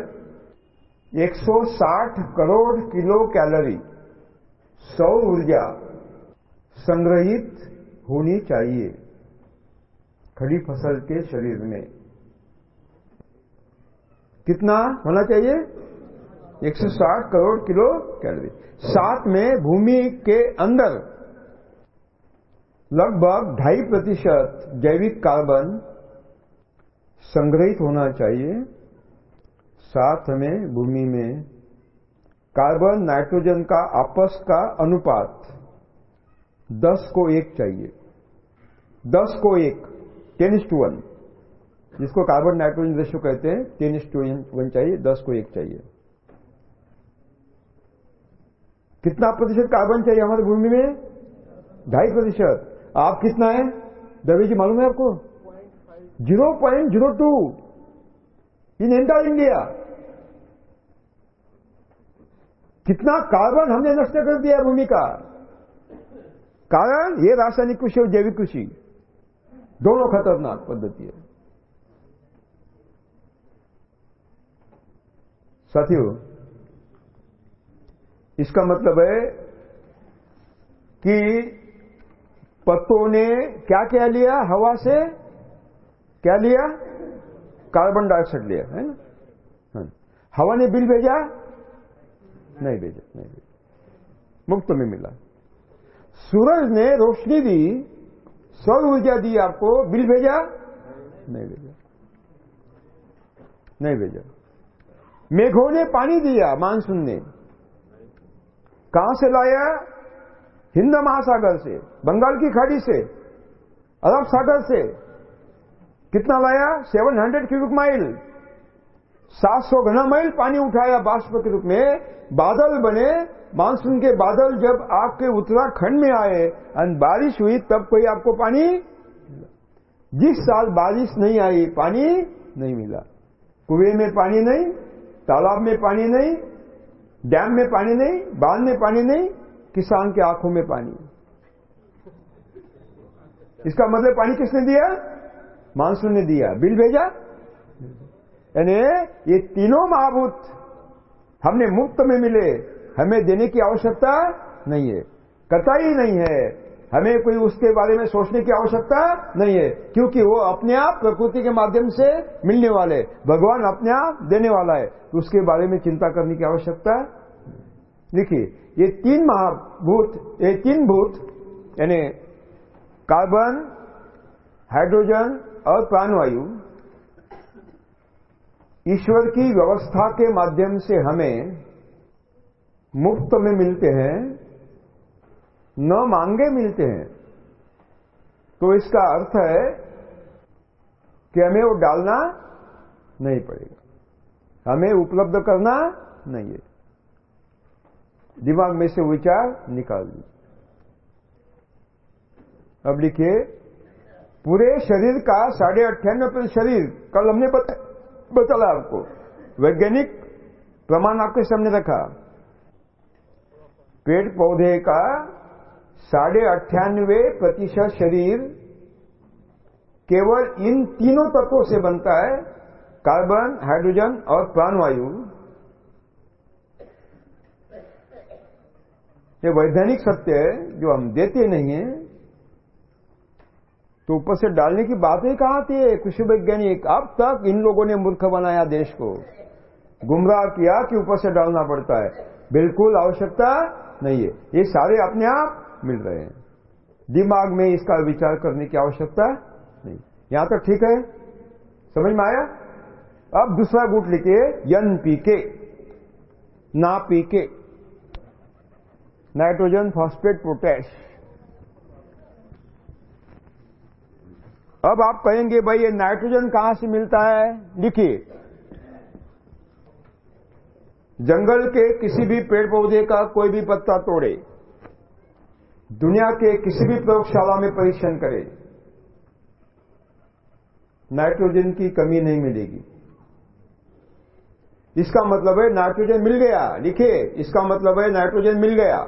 160 करोड़ किलो कैलोरी सौर ऊर्जा संग्रहित होनी चाहिए खड़ी फ़सल के शरीर में। कितना होना चाहिए? 160 करोड़ किलो कैलोरी। साथ में भूमि के अंदर लगभग ढाई प्रतिशत जैविक कार्बन संग्रहित होना चाहिए। साथ में भूमि में कार्बन नाइट्रोजन का आपस का अनुपात 10 को एक चाहिए। 10 को एक टेन टू वन जिसको कार्बन नाइट्रोजन रेशियो कहते हैं टेन टू वन चाहिए 10 को एक चाहिए। कितना प्रतिशत कार्बन चाहिए हमारी भूमि में? ढाई प्रतिशत। आप कितना है? दवे जी, मालूम है आपको? Zero point zero two in entire India कितना कार्बन हमने नष्ट कर दिया भूमि का? कारण ये रासायनिक कृषि और जैविक कृषि। दोनों खतरनाक पद्धति है। साथियों इसका मतलब है कि पत्तों ने क्या क्या लिया? हवा से क्या लिया? कार्बन डाइऑक्साइड लिया, है ना? हाँ। हवा ने बिल भेजा? नहीं भेजा नहीं भेजा। मुफ़्त में मिला। सूरज ने रोशनी दी, सौर ऊर्जा दी आपको, बिल भेजा? नहीं भेजा। नहीं भेजा। मेघों ने पानी दिया, मानसून ने। कहाँ से लाया हिंद महासागर से, बंगाल की खाड़ी से, अरब सागर से। कितना लाया? 700 क्यूबिक माइल 700 घना माइल पानी उठाया बाष्प के रूप में। बादल बने, मानसून के बादल जब आपके उत्तराखंड में आए और बारिश हुई, तब कोई आपको पानी जिस साल बारिश नहीं आई, पानी नहीं मिला। कुएँ में पानी नहीं, तालाब में पानी नहीं डैम में पानी नहीं, बाँध में पानी नहीं, किसान के आँखों में पानी। इसका मतलब पानी किसने दिया? मानसून ने दिया। बिल भेजा? यानी ये तीनों महाभूत हमने मुफ़्त में मिले, हमें देने की आवश्यकता नहीं है। कतई नहीं है। हमें कोई उसके बारे में सोचने की आवश्यकता नहीं है, क्योंकि वो अपने आप प्रकृति के माध्यम से मिलने वाले भगवान अपने आप देने वाला है तो उसके बारे में चिंता करने की आवश्यकता देखिए, ये तीन महाभूत, ये तीन भूत, यानी कार्बन, हाइड्रोजन और प्राणवायु, ईश्वर की व्यवस्था के माध्यम से हमें मुफ़्त में मिलते हैं। न मांगे मिलते हैं। तो इसका अर्थ है कि हमें वो डालना नहीं पड़ेगा। हमें उपलब्ध करना नहीं है। दिमाग में से विचार निकाल दीजिए अब लिखिए पूरे शरीर का साढ़े अट्ठानवे प्रतिशत शरीर कल हमने बता, बताला आपको। वैज्ञानिक प्रमाण आपके सामने रखा। पेड़ पौधे का साढ़े अट्ठानवे प्रतिशत शरीर केवल इन तीनों तत्वों से बनता है, कार्बन, हाइड्रोजन और प्राणवायु। ये वैज्ञानिक सत्य है, जो हम देते नहीं है तो ऊपर से डालने की बात ही कहाँ है? कृषि वैज्ञानिक, अब तक इन लोगों ने मूर्ख बनाया देश को। गुमराह किया कि ऊपर से डालना पड़ता है। बिल्कुल आवश्यकता नहीं है। ये सारे अपने आप मिल रहे हैं। दिमाग में इसका विचार करने की आवश्यकता नहीं। यहाँ तक ठीक है? समझ में आया? अब दूसरा गुट लिखिए यन पी के ना P K nitrogen phosphate potash. अब आप कहेंगे, भाई, ये नाइट्रोजन कहाँ से मिलता है? लिखिए। जंगल के किसी भी पेड़ पौधे का कोई भी पत्ता तोड़े। दुनिया के किसी भी प्रयोगशाला में परीक्षण करे। नाइट्रोजन की कमी नहीं मिलेगी। इसका मतलब है नाइट्रोजन मिल गया लिखिए इसका मतलब है नाइट्रोजन मिल गया।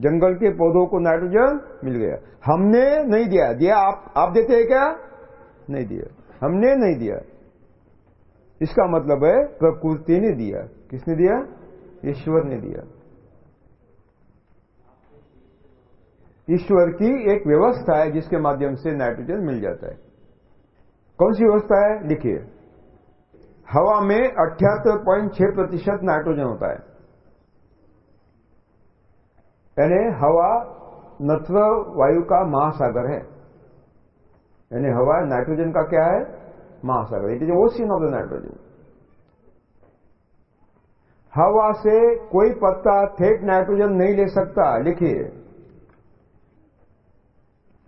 जंगल के पौधों को नाइट्रोजन मिल गया। हमने नहीं दिया। दिया आप आप देते हैं क्या? नहीं दिया। हमने नहीं दिया। इसका मतलब है प्रकृति ने दिया। किसने दिया? ईश्वर ने दिया। ईश्वर की एक व्यवस्था है जिसके माध्यम से नाइट्रोजन मिल जाता है। कौन सी व्यवस्था है? लिखिए। हवा में अठहत्तर पॉइंट छह प्रतिशत नाइट्रोजन होता है। यानी हवा नत्र वायु का महासागर है। यानी हवा नाइट्रोजन का क्या है? महासागर। It is ocean of the nitrogen. हवा से कोई पत्ता थेट नाइट्रोजन नहीं ले सकता। लिखिए।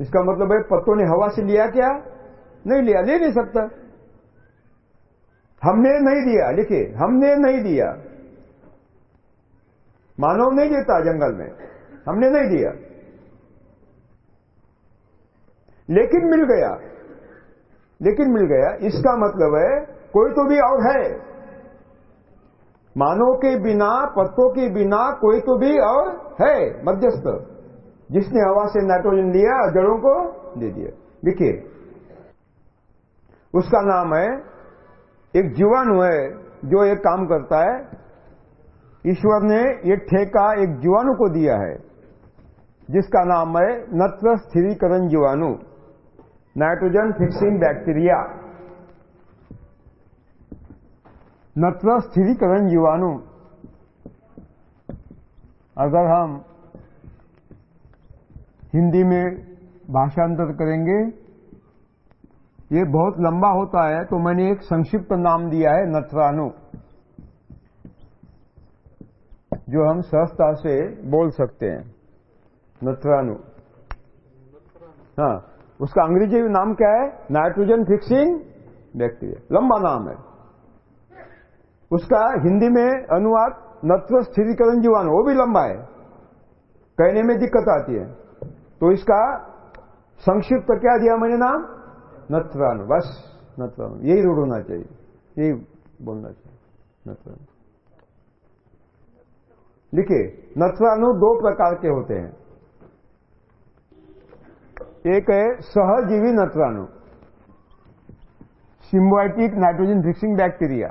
इसका मतलब है, पत्तों ने हवा से लिया क्या? नहीं लिया, ले नहीं सकता। हमने नहीं दिया, लिखिए, हमने नहीं दिया। मानव नहीं देता जंगल में, हमने नहीं दिया। लेकिन मिल गया, लेकिन मिल गया। इसका मतलब है, कोई तो भी और है। मानव के बिना, पत्तों के बिना कोई तो भी और है, मध्यस्थ। जिसने हवा से नाइट्रोजन लिया, जड़ों को दे दिया। देखिए, उसका नाम है, एक जीवाणु है जो एक काम करता है, ईश्वर ने ये ठेका एक जीवाणु को दिया है, जिसका नाम है नत्र स्थिरीकरण जीवाणु, नाइट्रोजन फिक्सिंग बैक्टीरिया। नत्र स्थिरीकरण जीवाणु। अगर हम हिंदी में भाषांतर करेंगे। ये बहुत लंबा होता है तो मैंने एक संक्षिप्त नाम दिया है नत्राणु जो हम सहजता से बोल सकते हैं। नत्राणु हाँ उसका अंग्रेज़ी नाम क्या है? Nitrogen fixing bacteria. लंबा नाम है। उसका हिंदी में अनुवाद नत्र स्थिरीकरण जीवाणु, वो भी लंबा है। कहने में दिक्कत आती है। तो इसका संक्षिप्त क्या दिया मैंने नाम? नत्राणु बस नत्राणु यही रूढ़ होना चाहिए। यही बोलना चाहिए। नत्राणु देखिए नत्राणु दो प्रकार के होते हैं। एक है सहजीवी नत्राणु सिम्बाइटिक नाइट्रोजन फिक्सिंग बैक्टीरिया।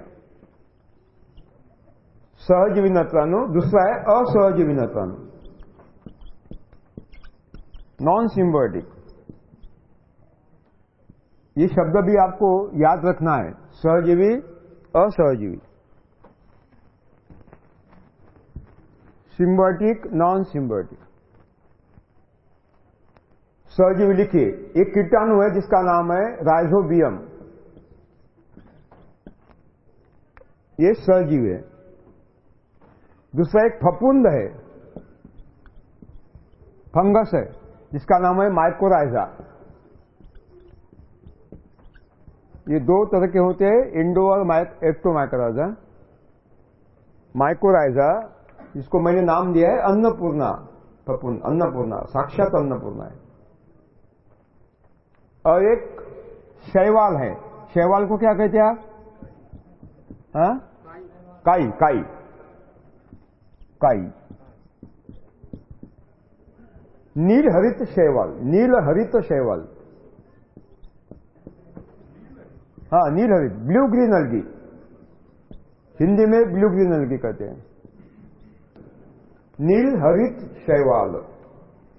सहजीवी नत्राणु दूसरा है असहजीवी नत्राणु नॉन सिम्बायोटिक ये शब्द भी आपको याद रखना है। सहजीवी, असहजीवी। सिम्बायोटिक नॉन सिम्बायोटिक सहजीवी लिखिए। एक कीटाणु है जिसका नाम है राइजोबियम। ये सहजीव है। दूसरा एक फपुंद है। फंगस है। जिसका नाम है माइकोराइजा ये दो तरह के होते हैं इंडो और एक्टोमाइकोराइजा माइकोराइजा जिसको मैंने नाम दिया है अन्नपूर्णा अन्नपूर्णा, साक्षात अन्नपूर्णा है। और एक शैवाल है। शैवाल को क्या कहते हैं आप? हाँ? काई काई। काई। नील हरित शैवाल नील हरित शैवाल हाँ नील हरित ब्लू ग्रीन अलगी हिंदी में ब्लू ग्रीन अलगी कहते हैं नील हरित शैवाल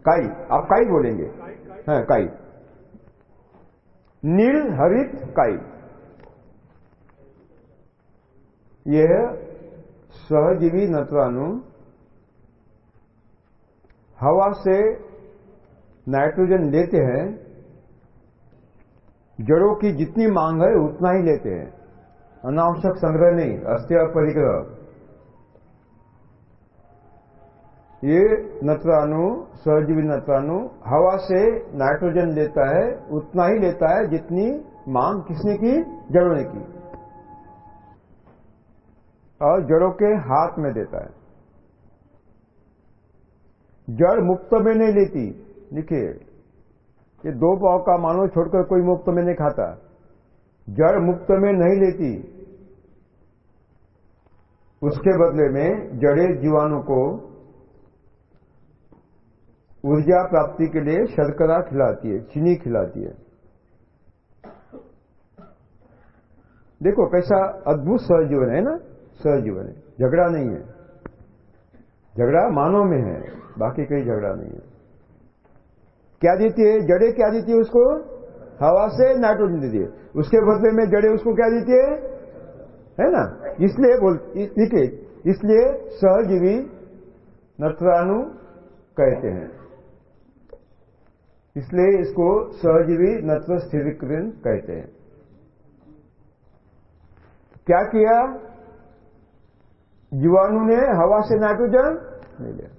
काई आप काई बोलेंगे हाँ काई नील हरित काई यह सहजीवी नत्राणु हवा से नाइट्रोजन लेते हैं, जड़ों की जितनी मांग है उतना ही लेते हैं। अनावश्यक संग्रह नहीं, अस्थि परिग्रह। ये नत्राणु, सहजीवी नत्राणु, हवा से नाइट्रोजन लेता है, उतना ही लेता है जितनी मांग किसने की, जड़ों ने की। और जड़ों के हाथ में देता है। जड़ मुक्त में नहीं लेती देखिए ये दो पाव का मानो छोड़कर कोई मुक्त में नहीं खाता। जड़ मुक्त में नहीं लेती। उसके बदले में जड़े जीवाणु को ऊर्जा प्राप्ति के लिए शर्करा खिलाती है, चीनी खिलाती है। देखो कैसा अद्भुत सहजीवन है ना? सहजीवन है। झगड़ा नहीं है। झगड़ा मानव में है, बाकी कहीं झगड़ा नहीं है। क्या देती है? जड़े क्या देती है उसको? हवा से नाइट्रोजन देती है। उसके बदले में जड़े उसको क्या देती है? है ना? इसलिए बोल देखिए इसलिए सहजीवी नत्राणु कहते हैं। इसलिए इसको सहजीवी नत्र स्थिरीकरण कहते हैं। क्या किया? जीवाणु ने हवा से नाइट्रोजन ले लिया।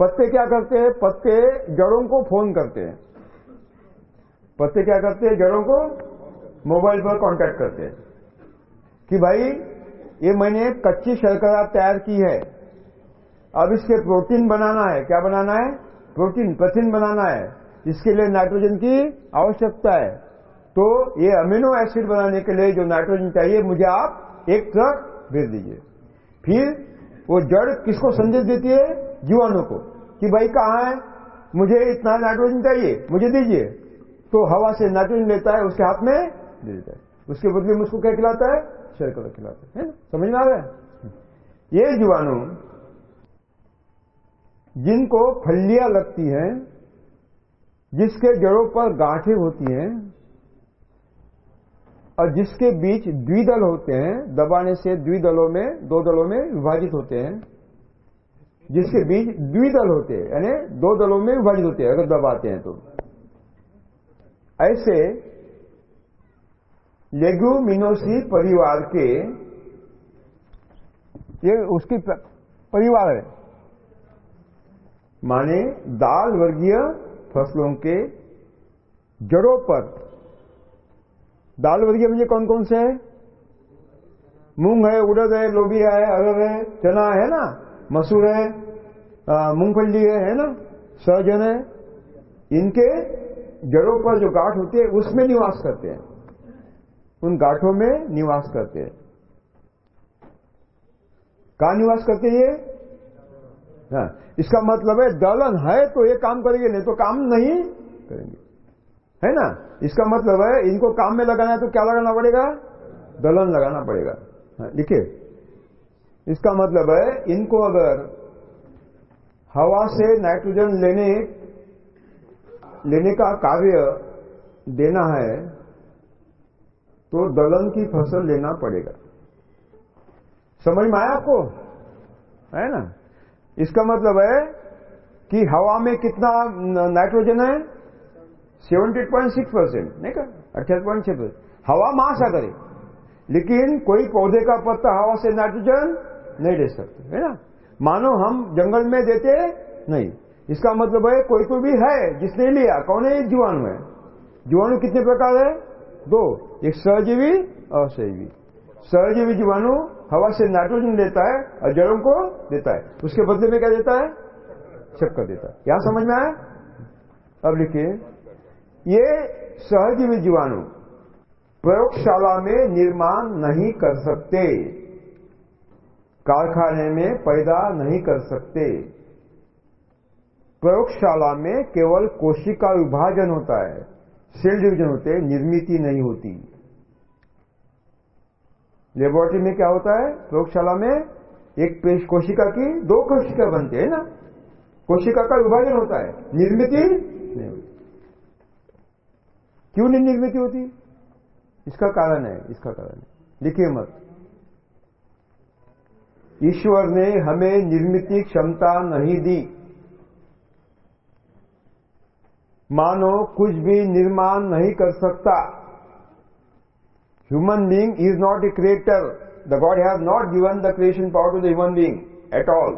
पत्ते क्या करते हैं? पत्ते जड़ों को फ़ोन करते हैं। पत्ते क्या करते हैं? जड़ों को मोबाइल पर कांटेक्ट करते हैं। कि भाई, ये मैंने कच्ची शर्करा तैयार की है। अब इसके प्रोटीन बनाना है। क्या बनाना है? प्रोटीन, प्रथिन बनाना है। इसके लिए नाइट्रोजन की आवश्यकता है। तो ये अमीनो एसिड बनाने के लिए जो नाइट्रोजन चाहिए, मुझे आप एक ट्रक भेज दीजिए। फिर वो जड़ किसको संदेश देती है? जीवाणु को, कि भाई कहाँ है? मुझे इतना नाइट्रोजन चाहिए, मुझे दीजिए। तो हवा से नाइट्रोजन लेता है, उसके हाथ में दे देता है। उसके बदले में उसको क्या खिलाता है? शरीर को खिलाते है समझ में आ रहा है? ये जीवाणु, जिनको फलियाँ लगती हैं, जिसके जड़ों पर गांठें होती हैं, और जिसके बीच द्विदल होते हैं, दबाने से द्विदलों में, दो दलों में विभाजित होते हैं जिसके बीच द्विदल होते हैं, यानी दो दलों में विभाजित होते हैं, अगर दबाते हैं तो। ऐसे लेग्यूमिनोसी परिवार के, ये उसकी परिवार है। माने दाल वर्गीय फ़सलों के जड़ों पर। दाल वर्गीय मुझे कौन कौन से है? मूंग है, उड़द है लोबिया है अरब है, चना है ना? मसूर है मूंगफली है है ना? सहजन है। इनके जड़ों पर जो गांठ होती है उसमें निवास करते हैं। उन गांठों में निवास करते हैं। कहा निवास करते हैं ये? हाँ, इसका मतलब है दलन है तो ये काम करेंगे नहीं तो काम नहीं करेंगे। है ना? इसका मतलब है इनको काम में लगाना है तो क्या लगाना पड़ेगा? दलन लगाना पड़ेगा। हाँ, लिखिए। इसका मतलब है, इनको अगर हवा से नाइट्रोजन लेने लेने का कार्य देना है तो दलन की फ़सल लेना पड़ेगा। समझ में आया आपको? है ना? इसका मतलब है कि हवा में कितना नाइट्रोजन है? 78.6 परसेंट, नहीं का? अट्ठाईस पॉइंट छह परसेंट। हवा महासागर है लेकिन कोई पौधे का पत्ता हवा से नाइट्रोजन नहीं दे सकते, है ना? मानो हम जंगल में देते नहीं। इसका मतलब है कोई तो भी है जिसने लिया, कौन है? जीवाणु है। जीवाणु कितने प्रकार है? दो। एक सहजीवी और सहजीवी सहजीवी जीवाणु हवा से नाइट्रोजन देता है और जड़ों को देता है। उसके बदले में क्या देता है? चक्कर देता है। यहाँ समझ में आया? अब लिखिए। ये सहजीवी जीवाणु प्रयोगशाला में निर्माण नहीं कर सकते। कारखाने में पैदा नहीं कर सकते। प्रयोगशाला में केवल कोशिका विभाजन होता है सेल डिवीज़न होते निर्मित नहीं होती। लेबोरेटरी में क्या होता है? प्रयोगशाला में एक पेश कोशिका की दो कोशिका बनती है ना? कोशिका का विभाजन होता है, निर्मित नहीं होती। क्यों नहीं निर्मित होती? इसका कारण है, इसका कारण है। लिखिए मत। ईश्वर ने हमें निर्मित क्षमता नहीं दी। मानो कुछ भी निर्माण नहीं कर सकता। Human being is not a creator the God has not given the creation power to the human being at all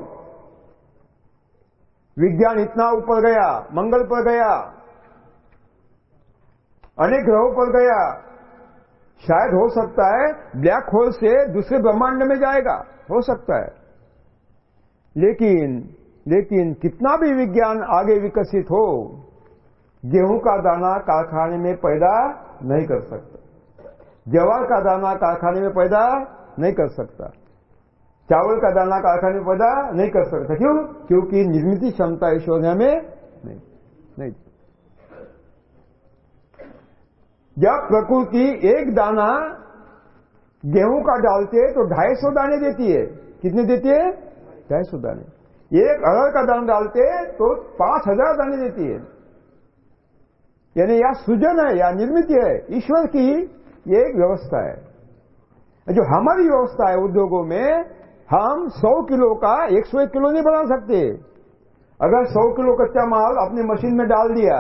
विज्ञान इतना ऊपर गया, मंगल पर गया, अनेक ग्रहों पर गया शायद हो सकता है ब्लैक होल से दूसरे ब्रह्मांड में जाएगा। हो सकता है। लेकिन लेकिन कितना भी विज्ञान आगे विकसित हो, गेहूँ का दाना कारखाने में पैदा नहीं कर सकता। जवार का दाना कारखाने में पैदा नहीं कर सकता। चावल का दाना कारखाने में पैदा नहीं कर सकता। क्यों? क्योंकि निर्मित क्षमता ईश्वर में नहीं नहीं। जब प्रकृति एक दाना गेहूँ का डालते तो ढाई सौ दाने देती है। कितने देती है? ढाई सौ दाने। एक अरहर का दाना डालते तो पाँच हज़ार दाने देती है। यानी या सृजन है या निर्मित है। ईश्वर की ये एक व्यवस्था है। जो हमारी व्यवस्था है उद्योगों में, हम 100 किलो का 101 किलो नहीं बना सकते। अगर 100 किलो कच्चा माल अपने मशीन में डाल दिया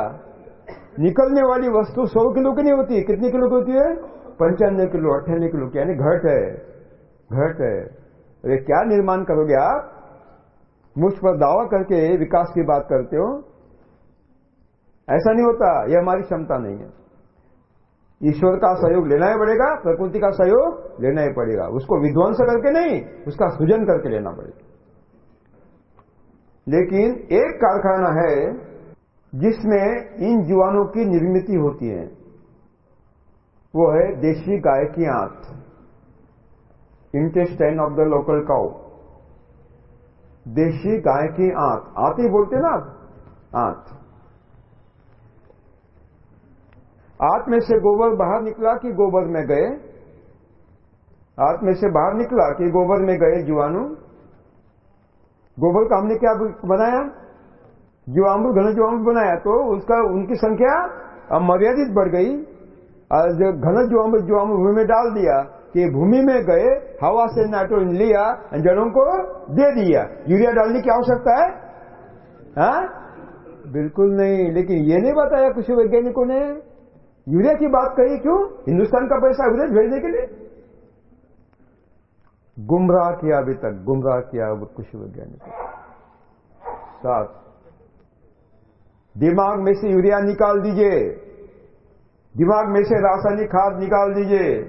निकलने वाली वस्तु सौ किलो की नहीं होती कितनी किलो की होती है? पंचानवे किलो अट्ठानवे किलो की यानी घट है। घट है। अरे, क्या निर्माण करोगे आप? मुझ पर दावा करके विकास की बात करते हो? ऐसा नहीं होता। यह हमारी क्षमता नहीं है। ईश्वर का सहयोग लेना ही पड़ेगा, प्रकृति का सहयोग लेना ही पड़ेगा। उसको विध्वंस करके नहीं, उसका सृजन करके लेना पड़ेगा। लेकिन एक कारखाना है जिसमें इन जीवाणु की निर्मित होती है, वो है देशी गाय की आंत intestine of the local cow देशी गाय की आंत आंत ही बोलते ना, आंत। आंत में से गोबर बाहर निकला कि गोबर में गए? हाथ में से बाहर निकला कि गोबर में गए जीवाणु? गोबर का हमने क्या बनाया? जीवाणु घन जीवाणु बनाया तो उसका, उनकी संख्या मर्यादित बढ़ गई। जो घन जीवाणु जीवाणु भूमि में डाल दिया, कि भूमि में गए, हवा से नाइट्रोजन लिया जड़ों को दे दिया। यूरिया डालने की आवश्यकता है? हा? बिल्कुल नहीं। लेकिन ये नहीं बताया कुछ वैज्ञानिकों ने। यूरिया की बात कही क्यों? हिंदुस्तान का पैसा विदेश भेजने के लिए? गुमराह किया अभी तक, गुमराह किया कुछ वैज्ञानिकों सात। दिमाग में से यूरिया निकाल दीजिए। दिमाग में से रासायनिक खाद निकाल दीजिए।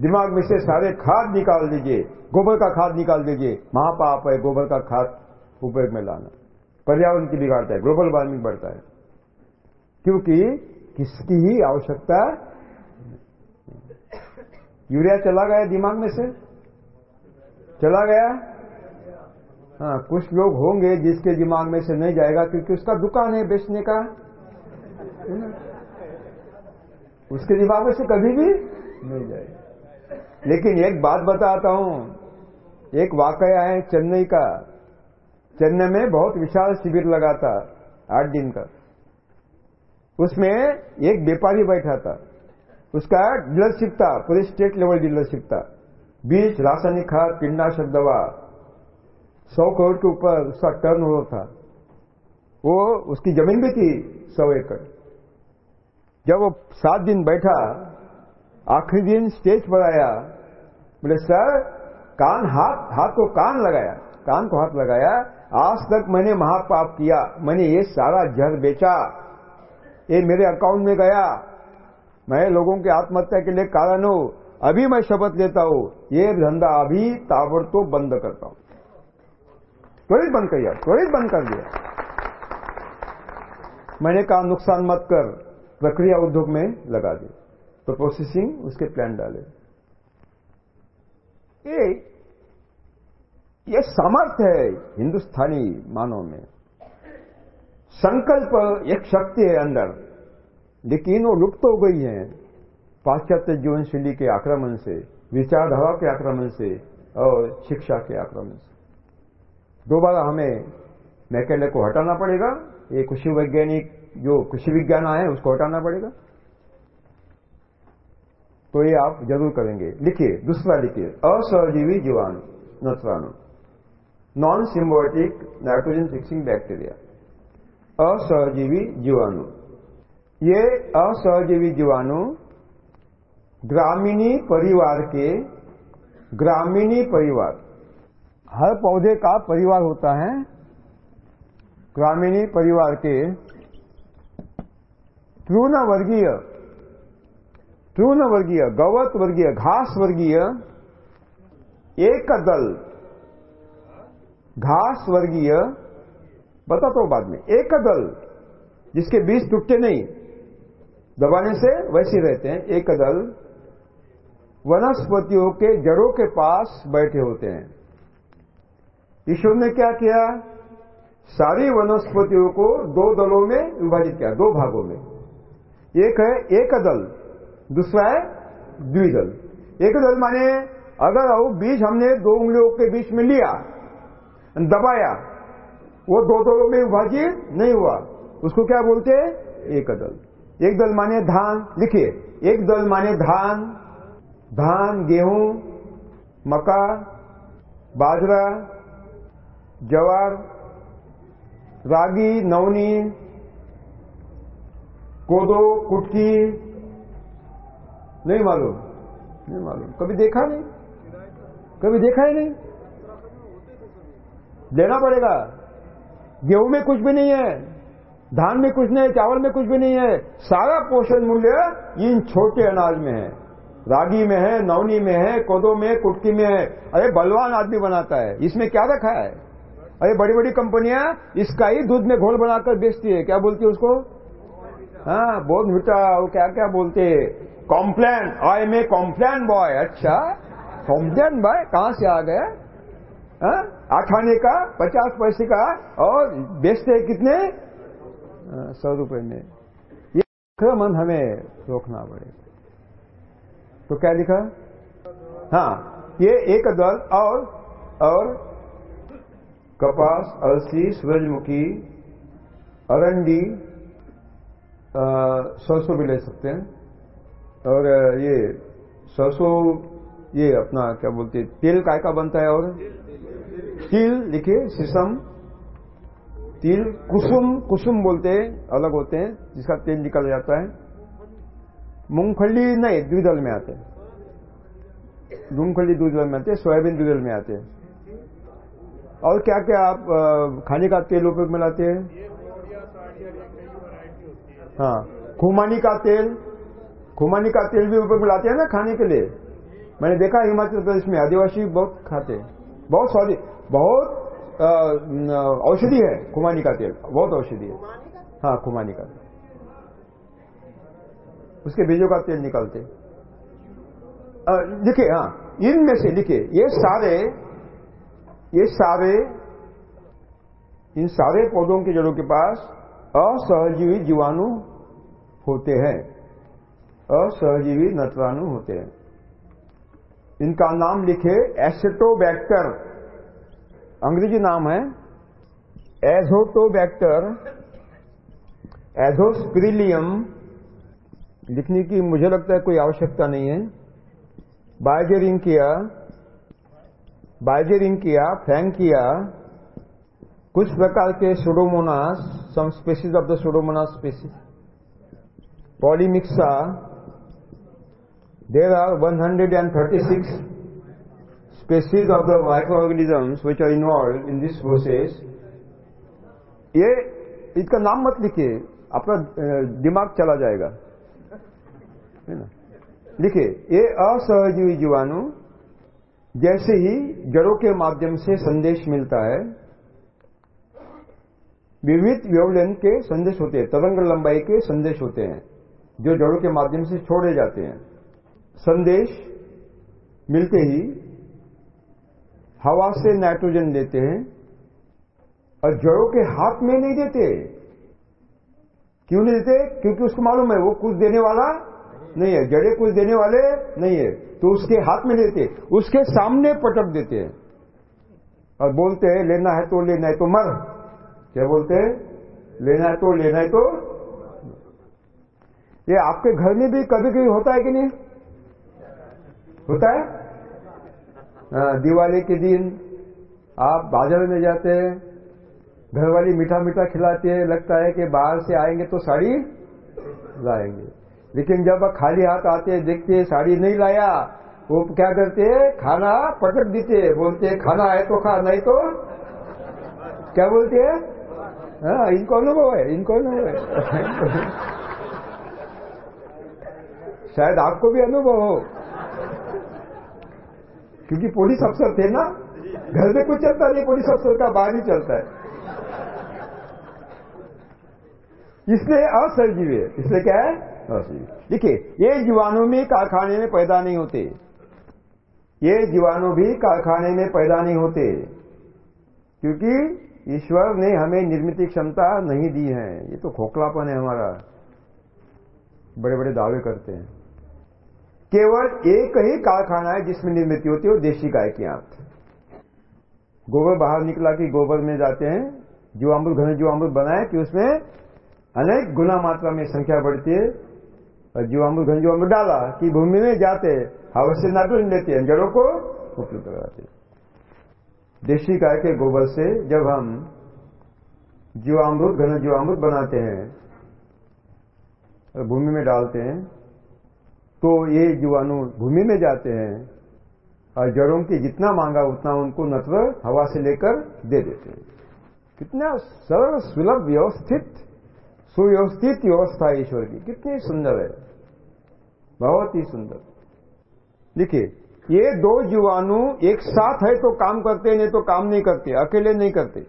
दिमाग में से सारे खाद निकाल दीजिए। गोबर का खाद निकाल दीजिए। महापाप है, गोबर का खाद उपयोग में लाना। पर्यावरण की बिगाड़ता है, ग्लोबल वार्मिंग बढ़ता है। क्योंकि किसकी ही आवश्यकता यूरिया चला गया दिमाग में से। चला गया? हाँ कुछ लोग होंगे जिसके दिमाग में से नहीं जाएगा क्योंकि उसका दुकान है बेचने का। उसके दिमाग में से कभी भी नहीं जाएगा। लेकिन एक बात बताता हूँ, एक वाकया है चेन्नई का। चेन्नई में बहुत विशाल शिविर लगा था आठ दिन का। उसमें एक व्यापारी बैठा था। उसका डीलरशिप था, पूरे स्टेट लेवल डीलरशिप था। बीज रासायनिक खाद, कीटनाशक दवा सौ करोड़ के ऊपर उसका टर्न ओवर था। वो उसकी ज़मीन भी थी सौ एकड़। जब वो सात दिन बैठा, आखिरी दिन स्टेज पर आया, बोले, सर, कान हाथ हाथ को कान लगाया, कान को हाथ लगाया, आज तक मैंने महापाप किया, मैंने ये सारा जहर बेचा, ये मेरे अकाउंट में गया। मैं लोगों की आत्महत्या के लिए कारण हूँ, अभी मैं शपथ लेता हूँ। ये धंधा अभी ताबड़तोड़ बंद करता हूँ। त्वरित बंद कर दिया, त्वरित बंद कर दिया। मैंने कहा, नुकसान मत कर, प्रक्रिया उद्योग में लगा दे। तो प्रोसेसिंग उसके प्लान डाले। ये ये सामर्थ्य है हिंदुस्तानी मानव में। संकल्प एक शक्ति है अंदर, लेकिन वो लुप्त हो गई है। पाश्चात्य जीवन शैली के आक्रमण से, विचारधारा के आक्रमण से और शिक्षा के आक्रमण से। दोबारा हमें मैकेले को हटाना पड़ेगा। ये कृषि वैज्ञानिक, जो कृषि विज्ञान आए उसको हटाना पड़ेगा। तो ये आप ज़रूर करेंगे। लिखिए, दूसरा लिखिए। असहजीवी जीवाणु नत्राणु non symbiotic nitrogen fixing bacteria असहजीवी जीवाणु। ये असहजीवी जीवाणु ग्रामीणी परिवार के ग्रामीणी परिवार हर पौधे का परिवार होता है, ग्रामीणी परिवार के तृण वर्गीय तृण वर्गीय गवत वर्गीय घास वर्गीय एक दल घास वर्गीय बताता हूँ बाद में एक दल जिसके बीज टूटते नहीं, दबाने से वैसे रहते हैं एक दल वनस्पतियों के जड़ों के पास बैठे होते हैं। ईश्वर ने क्या किया? सारी वनस्पतियों को दो दलों में विभाजित किया, दो भागों में। एक है एक दल, दूसरा है द्विदल। एक दल माने, अगर वो बीज हमने दो उंगलियों के बीच में लिया, दबाया, वो दो दलों में विभाजित नहीं हुआ, उसको क्या बोलते हैं? एक दल। एक दल माने धान, लिखिए, एक दल माने धान धान, गेहूँ मका बाजरा जवार, रागी, नवनी, कोदो, कुटकी, नहीं मालूम नहीं मालूम। कभी देखा नहीं? कभी देखा ही नहीं? लेना पड़ेगा। गेहूँ में कुछ भी नहीं है, धान में कुछ नहीं है चावल में कुछ भी नहीं है। सारा पोषण मूल्य इन छोटे अनाज में है। रागी में है, नवनी में है, कोदो में, कुटकी में है। अरे बलवान आदमी बनाता है। इसमें क्या रखा है? अरे बड़ी बड़ी कंपनियाँ इसका ही दूध में घोल बनाकर बेचती है। क्या बोलती है उसको? हाँ बहुत मीठा वो क्या क्या बोलते है? Complan I a Complan boy अच्छा। कॉम्प्लेन बॉय कहाँ से आ गया? आठाने का, पचास पैसे का और बेचते है कितने? सौ रुपए में। ये आक्रमण हमें रोकना पड़ेगा तो क्या लिखा? हाँ ये एक दल और और कपास, अलसी, सूरजमुखी, अरंडी सरसों भी ले सकते हैं। और ये सरसों, ये अपना क्या बोलते हैं, तेल काय का बनता है और? तिल लिखिए शीशम, तिल, कुसुम कुसुम बोलते हैं, अलग होते हैं, जिसका तेल निकल जाता है। मूंगफली नहीं द्विदल में आते हैं। मूंगफली द्विदल में आते हैं, सोयाबीन द्विदल में आते हैं। और क्या क्या आप खाने का तेल उपयोग में लाते हैं? हाँ। खुमानी का तेल खुमानी का तेल भी उपयोग में लाते हैं ना खाने के लिए? मैंने देखा हिमाचल प्रदेश में आदिवासी बहुत खाते हैं। बहुत स्वादिष्ट बहुत औषधि है खुमानी का तेल। बहुत औषधि है। हाँ खुमानी का। उसके बीजों का तेल निकालते लिखिए हाँ इनमें से लिखिए ये सारे ये सारे, इन सारे पौधों के जड़ों के पास असहजीवी जीवाणु होते हैं। असहजीवी नत्राणु होते हैं। इनका नाम लिखे एसेटोबैक्टर। अंग्रेज़ी नाम है। एजोटोबैक्टर एजोस्पिरिलियम लिखने की मुझे लगता है कोई आवश्यकता नहीं है। बायजेरिंकिया बायजेरिंकिया फ्रैंकिया कुछ प्रकार के Pseudomonas some species of the Pseudomonas species polymyxa there are 136 species of the microorganisms which are involved in this process. ये इसका नाम मत लिखिए, अपना दिमाग चला जाएगा। है ना? लिखिए, ये असहजीवी जीवाणु जैसे ही जड़ों के माध्यम से संदेश मिलता है, विविध वेवलेंथ के संदेश होते हैं, तरंग लंबाई के संदेश होते हैं, जो जड़ों के माध्यम से छोड़े जाते हैं। संदेश मिलते ही हवा से नाइट्रोजन लेते हैं और जड़ों के हाथ में नहीं देते। क्यों नहीं देते? क्योंकि उसको मालूम है, वो कुछ देने वाला नहीं है, जड़े कुछ देने वाले नहीं है। तो उसके हाथ में देते उसके सामने पटक देते। हैं और बोलते हैं लेना है तो लेना है तो मर। क्या बोलते? हैं लेना है तो लेना है तो ये आपके घर में भी कभी कभी होता है कि नहीं? होता है? हाँ, दिवाली के दिन आप बाज़ार में जाते हैं घरवाली मीठा मीठा खिलाती है लगता है कि बाहर से आएँगे तो साड़ी लाएँगे। लेकिन जब खाली हाथ आते, देखते, साड़ी नहीं लाया, वो क्या करते? खाना पटक देते। बोलते, खाना है तो खा, नहीं तो? क्या बोलते? है हाँ इनको अनुभव है, इनको अनुभव है। शायद आपको भी अनुभव हो। क्योंकि पुलिस अफसर थे ना, घर में कुछ चलता नहीं, पुलिस अफसर का बाहर ही चलता है। इसलिए असहजीवी है। इसलिए क्या है? देखिए, ये जीवाणु भी कारखाने में पैदा नहीं होते। ये जीवाणु भी कारखाने में पैदा नहीं होते। क्योंकि ईश्वर ने हमें निर्मित क्षमता नहीं दी है। ये तो खोखलापन है हमारा। बड़े बड़े दावे करते हैं। केवल एक ही कारखाना है जिसमें निर्मित होती है, वो देशी गाय की आंत। गोबर बाहर निकला कि गोबर में जाते हैं, जीवामृत, घन जीवामृत बनाए कि उसमें अनेक गुना मात्रा में संख्या बढ़ती है। और जीवामृत घन जीवामृत डाला कि भूमि में जाते हवा से नाइट्रोजन लेते हैं जड़ों को उपलब्ध कराते देशी गाय के गोबर से जब हम जीवामृत घन जीवामृत बनाते हैं और भूमि में डालते हैं तो ये जीवाणु भूमि में जाते हैं और जड़ों की जितना मांगा उतना उनको नत्व हवा से लेकर दे देते हैं कितना सरल सुलभ व्यवस्थित सुव्यवस्थित व्यवस्था ईश्वर की। कितनी सुंदर है। बहुत ही सुंदर। देखिए, ये दो जीवाणु एक साथ है तो काम करते नहीं तो काम नहीं करते, अकेले नहीं करते।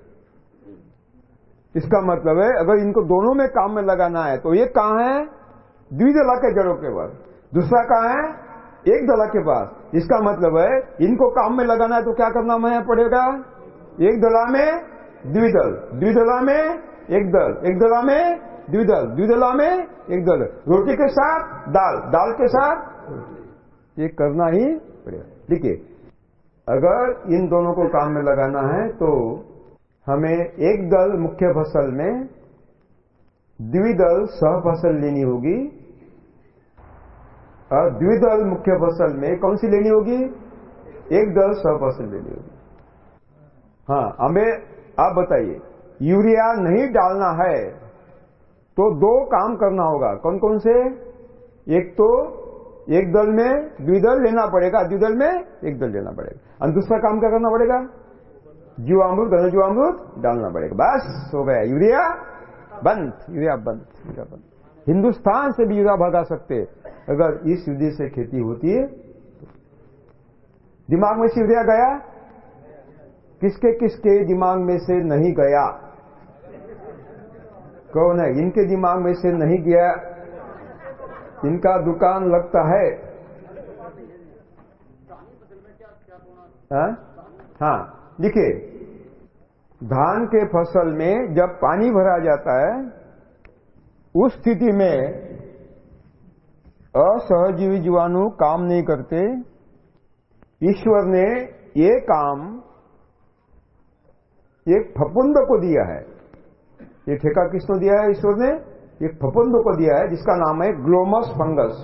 इसका मतलब है, अगर इनको दोनों में काम में लगाना है तो ये कहाँ है? द्विदला के जड़ों के पास। दूसरा कहाँ है? एक दला के पास। इसका मतलब है, इनको काम में लगाना है तो क्या करना मैं पड़ेगा? एक दला में द्विदल द्विदला में एक दल। एक दला में द्विदल द्विदला में एक दल रोटी के साथ, दाल। दाल के साथ ये करना ही पड़ेगा। देखिए, अगर इन दोनों को काम में लगाना है तो हमें एक दल मुख्य फ़सल में द्विदल सह फ़सल लेनी होगी, और द्विदल मुख्य फ़सल में कौन सी लेनी होगी? एक दल सह फ़सल लेनी होगी। हाँ हमें, आप बताइए, यूरिया नहीं डालना है तो दो काम करना होगा। कौन कौन से? एक तो एक दल में द्विदल लेना पड़ेगा द्विदल में एक दल लेना पड़ेगा। और दूसरा काम क्या करना पड़ेगा? जीवामृत, घन जीवामृत डालना पड़ेगा। बस, हो गया। यूरिया बंद यूरिया बंद यूरिया बंद। हिंदुस्तान से भी यूरिया भगा सकते। अगर इस विधि से खेती होती है दिमाग में से यूरिया गया? किसके किसके दिमाग में से नहीं गया? कौन है? इनके दिमाग में से नहीं गया। इनका दुकान लगता है। हाँ? हाँ। देखिए धान के फ़सल में जब पानी भरा जाता है, उस स्थिति में असहजीवी जीवाणु काम नहीं करते। ईश्वर ने ये काम एक फपुंद को दिया है। ये ठेका किसको दिया है ईश्वर ने? एक फपुंद को दिया है, जिसका नाम है ग्लोमस फंगस।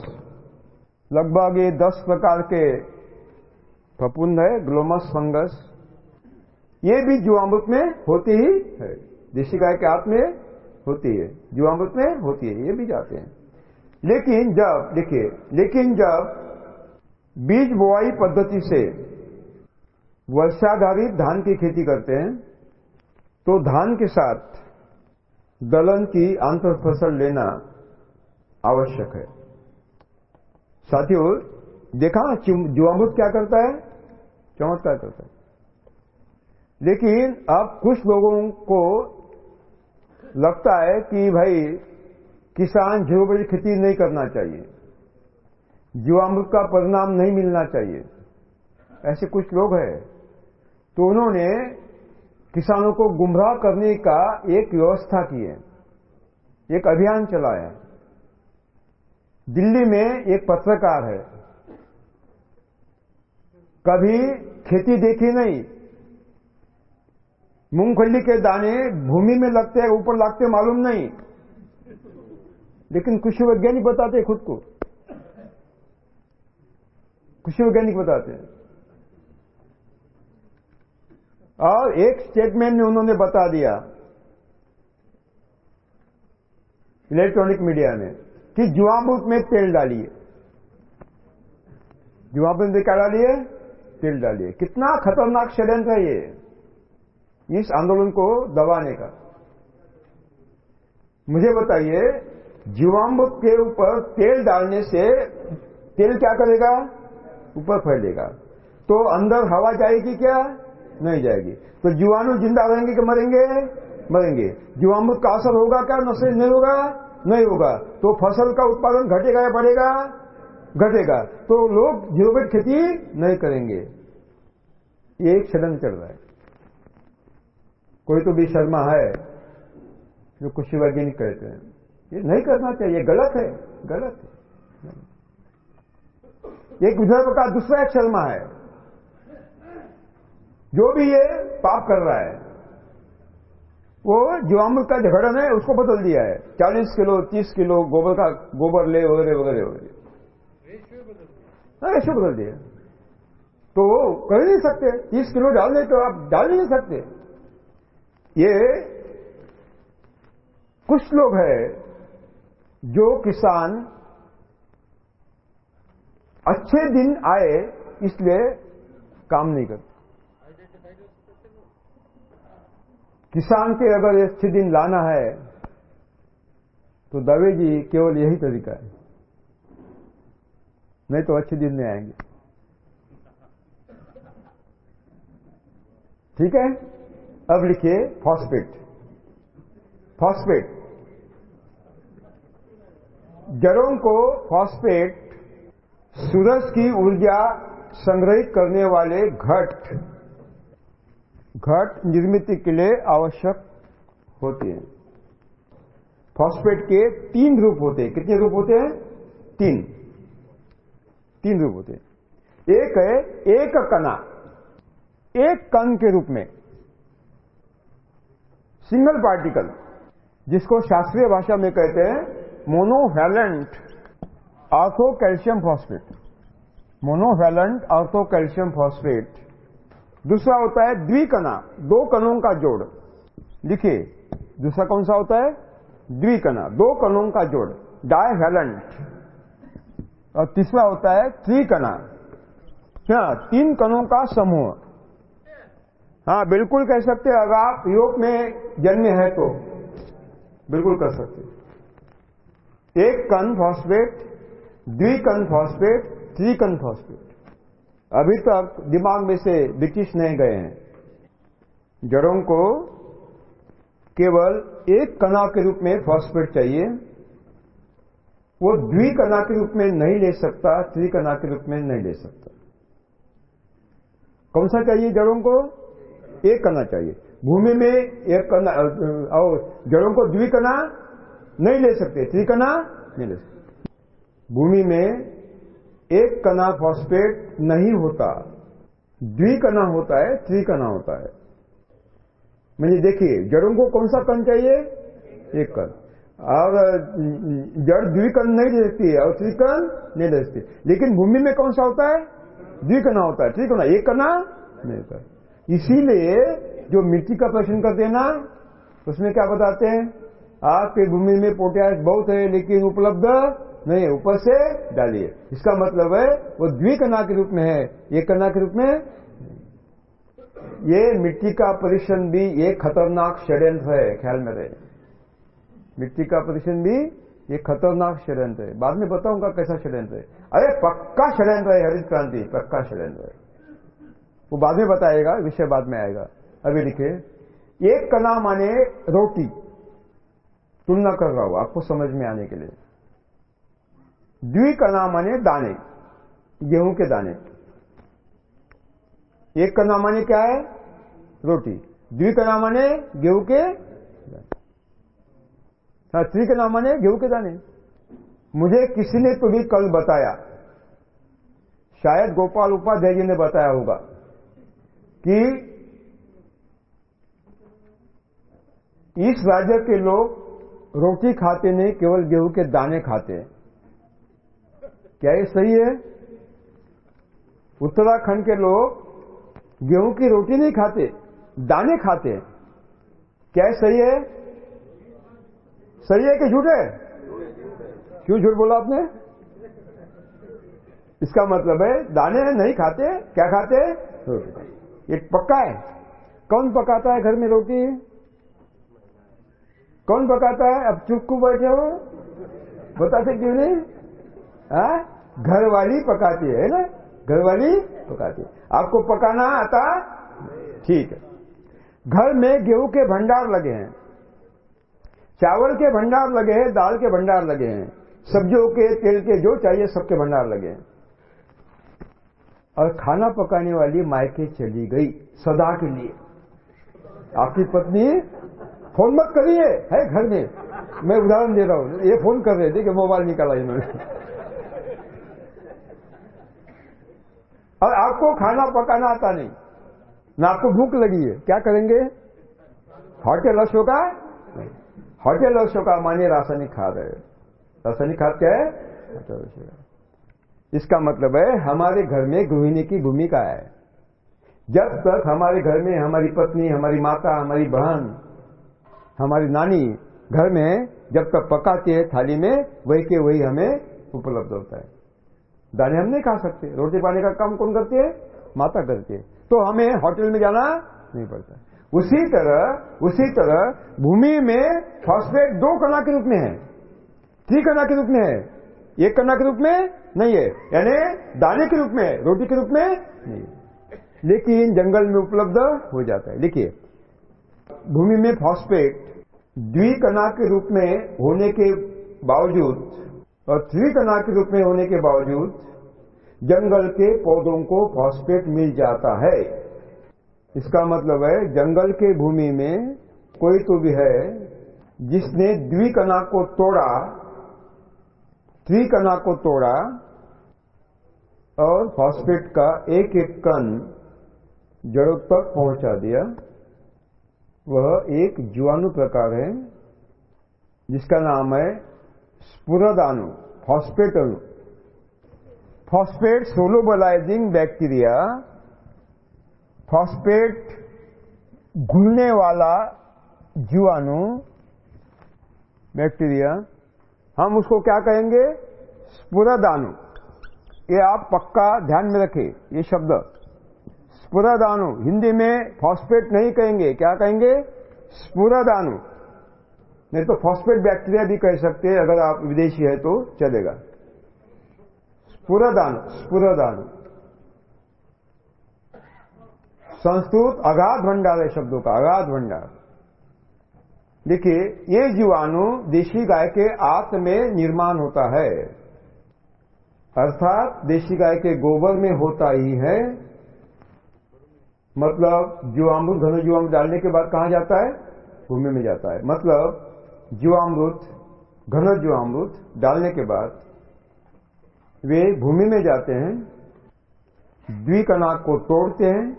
लगभग ये दस प्रकार के फपुंद है, ग्लोमस फंगस। ये भी जीवामृत में होती ही है। देशी गाय के हाथ में होती है, जीवामृत में होती है, ये भी जाते हैं। लेकिन जब, देखिए, लेकिन जब बीज बुआई पद्धति से वर्षाधारित धान की खेती करते हैं तो धान के साथ दलहन की आंतर फ़सल लेना आवश्यक है। साथियों, देखा जीवामृत क्या करता है? चमत्कार करता है। लेकिन अब कुछ लोगों को लगता है कि भाई, किसान बड़ी खेती नहीं करना चाहिए। जीवामृत का परिणाम नहीं मिलना चाहिए। ऐसे कुछ लोग हैं। तो उन्होंने किसानों को गुमराह करने का एक व्यवस्था की है, एक अभियान चलाया दिल्ली में एक पत्रकार है। कभी खेती देखी नहीं। मूंगफली के दाने भूमि में लगते हैं, ऊपर लगते मालूम नहीं। लेकिन कृषि वैज्ञानिक बताते खुद को। कृषि वैज्ञानिक बताते हैं। और एक स्टेटमेंट में उन्होंने बता दिया इलेक्ट्रॉनिक मीडिया में कि जुआमृत में तेल डालिए। जुआमृत में क्या डालिए? तेल डालिए। कितना खतरनाक षड्यंत्र है ये। इस आंदोलन को दबाने का। मुझे बताइए जीवामृत के ऊपर तेल डालने से तेल क्या करेगा? ऊपर फैलेगा। तो अंदर हवा जाएगी क्या? नहीं जाएगी। तो जीवाणु ज़िंदा रहेंगे कि मरेंगे? मरेंगे। जीवामृत का असर होगा क्या? नशे नहीं होगा? नहीं होगा। तो फ़सल का उत्पादन घटेगा या बढ़ेगा? घटेगा। तो लोग जीरोबेट खेती नहीं करेंगे। ये एक षडंत्र चल रहा है। कोई तो भी शर्मा है, जो कृषि वैज्ञानिक कहते हैं। ये नहीं करना चाहिए। गलत है। गलत है। एक विदर्भ का दूसरा एक शर्मा है। जो भी ये पाप कर रहा है, वो जीवामृत का झगड़न है, उसको बदल दिया है। 40 किलो 30 किलो गोबर का, गोबर ले, वगैरह वगैरह वगैरह। हाँ रेशो बदल दिया। तो कर नहीं सकते। 30 किलो डालने तो आप डाल नहीं सकते। ये कुछ लोग हैं जो किसान अच्छे दिन आए, इसलिए काम नहीं करते। किसान के अगर अच्छे दिन लाना है तो दवे जी केवल यही तरीका है। नहीं तो अच्छे दिन नहीं आएँगे। ठीक है? अब लिखिए फॉस्फेट फॉस्फेट जड़ों को फॉस्फेट सूरज की ऊर्जा संग्रहित करने वाले घट। घट निर्मित के लिए आवश्यक होते हैं। फॉस्फेट के तीन रूप होते हैं। कितने रूप होते हैं? तीन। तीन रूप होते हैं। एक है एक कना एक कण के रूप में। सिंगल पार्टिकल जिसको शास्त्रीय भाषा में कहते हैं monovalent ortho calcium phosphate monovalent ortho calcium phosphate दूसरा होता है द्विकणा, दो कणों का जोड़। लिखिए, दूसरा कौन सा होता है? द्विकणा, दो कणों का जोड़ डायवैलेंट और तीसरा होता है त्रिकणा। क्या? तीन कणों का समूह। हाँ बिल्कुल कह सकते अगर आप यूरोप में जन्मे हैं तो। बिल्कुल कर सकते एक कण फॉस्फेट द्विकन फॉस्फेट त्रिकन फॉस्फेट अभी तक दिमाग में से ब्रिटिश नहीं गए हैं। जड़ों को केवल एक कणा के रूप में फॉस्फेट चाहिए। वो द्विकणा के रूप में नहीं ले सकता, त्रिकणा के रूप में नहीं ले सकता। कौन सा चाहिए जड़ों को? एक कणा चाहिए। भूमि में एक कणा, और जड़ों को द्विकणा नहीं ले सकते, त्रिकणा नहीं ले सकते। भूमि में एक कना फॉस्फेट नहीं होता। द्विकणा होता है त्रिकणा होता है। मुझे देखिए, जड़ों को कौन सा कण चाहिए? एक कण। और जड़ द्विकण नहीं दे सकती है, और त्रिकण नहीं दे सकती। लेकिन भूमि में कौन सा होता है? द्विकणा होता है त्रिकणा एक कना नहीं होता इसीलिए जो मिट्टी का प्रश्न करते हैं ना उसमें क्या बताते हैं? आपके भूमि में पोटैश बहुत है, लेकिन उपलब्ध नहीं, ऊपर से डालिए। इसका मतलब है, वो द्विकणा के रूप में है। एक कना के रूप में ये मिट्टी का परीक्षण भी एक खतरनाक षड्यंत्र है, ख्याल में रहे। मिट्टी का परीक्षण भी ये खतरनाक षड्यंत्र है। बाद में बताऊँगा कैसा षड्यंत्र है। अरे, पक्का षड्यंत्र है, हरित क्रांति, पक्का षड्यंत्र है। वो बाद में बताएगा, विषय बाद में आएगा। अभी लिखे एक कना माने रोटी। तुलना कर रहा हूँ आपको समझ में आने के लिए। द्विकणा माने दाने। गेहूँ के दाने। एक कना माने क्या है? रोटी। द्विकणा माने गेहूँ के हाँ त्रिकणा माने गेहूँ के दाने। मुझे किसी ने तो भी कल बताया? शायद गोपाल उपाध्याय जी ने बताया होगा कि इस राज्य के लोग रोटी खाते नहीं, केवल गेहूँ के दाने खाते हैं। क्या ये सही है? उत्तराखंड के लोग गेहूँ की रोटी नहीं खाते, दाने खाते हैं। क्या ये सही है? सही है कि झूठ है? क्यों झूठ बोला आपने? इसका मतलब है, दाने नहीं खाते, क्या खाते? ये पक्का है। कौन पकाता है घर में रोटी? कौन पकाता है? अब चुप बैठे हो? बताते क्यों नहीं? आ? घर वाली पकाती है ना? घर वाली पकाती है। आपको पकाना आता? ठीक है। घर में गेहूँ के भंडार लगे हैं, चावल के भंडार लगे हैं, दाल के भंडार लगे हैं, सब्जियों के, तेल के, जो चाहिए सबके भंडार लगे हैं। और खाना पकाने वाली मायके चली गई सदा के लिए। आपकी पत्नी फ़ोन मत करिए, है घर में? मैं उदाहरण दे रहा हूँ। ये फ़ोन कर रहे थे कि मोबाइल निकाला इन्होंने। और आपको खाना पकाना आता नहीं। ना आपको भूख लगी है। क्या करेंगे? होटल अशोका होटल अशोका मानिए रासायनिक खाद है। रासायनिक खाद क्या है? इसका मतलब है हमारे घर में गृहिणी की भूमिका है। जब तक हमारे घर में हमारी पत्नी, हमारी माता, हमारी बहन, हमारी नानी घर में जब तक पकाती है थाली में, वही के वही हमें उपलब्ध होता है। दाने हम नहीं खा सकते। रोटी पानी का काम कौन करती है? माता करती है। तो हमें होटल में जाना नहीं पड़ता। उसी तरह उसी तरह भूमि में फॉस्फेट दो कणा के रूप में है। त्रिकणा के रूप में है। एक कणा के रूप में नहीं है। यानी दाने के रूप में रोटी के रूप में नहीं लेकिन जंगल में उपलब्ध हो जाता है। देखिए, भूमि में फॉस्फेट द्विकणा के रूप में होने के बावजूद और थ्री त्रिकणा के रूप में होने के बावजूद जंगल के पौधों को फॉस्फेट मिल जाता है। इसका मतलब है, जंगल के भूमि में कोई तो भी है जिसने द्विकणा को तोड़ा, त्रिकणा को तोड़ा और फॉस्फेट का एक एक कण जड़ों तक पहुँचा दिया। वह एक जीवाणु प्रकार है, जिसका नाम है फॉस्फेट अणु फॉस्फेट सोलोबलाइजिंग बैक्टीरिया फॉस्फेट घुलने वाला जीवाणु बैक्टीरिया हम उसको क्या कहेंगे? स्पुरदाणु ये आप पक्का ध्यान में रखें, ये शब्द. स्पुरदानु हिंदी में फॉस्फेट नहीं कहेंगे. क्या कहेंगे? स्पुरदाणु नहीं तो फॉस्फेट बैक्टीरिया भी कह सकते हैं, अगर आप विदेशी है तो चलेगा। स्पुरदाणु स्पुरदाणु संस्कृत अगाध भंडार है शब्दों का, अगाध भंडार। देखिए, ये जीवाणु देशी गाय के आत्म में निर्माण होता है। अर्थात देशी गाय के गोबर में होता ही है। मतलब जीवामृत, घन जीवामृत डालने के बाद कहाँ जाता है? भूमि में जाता है। मतलब जीवामृत घन जीवामृत डालने के बाद वे भूमि में जाते हैं द्विकणा को तोड़ते हैं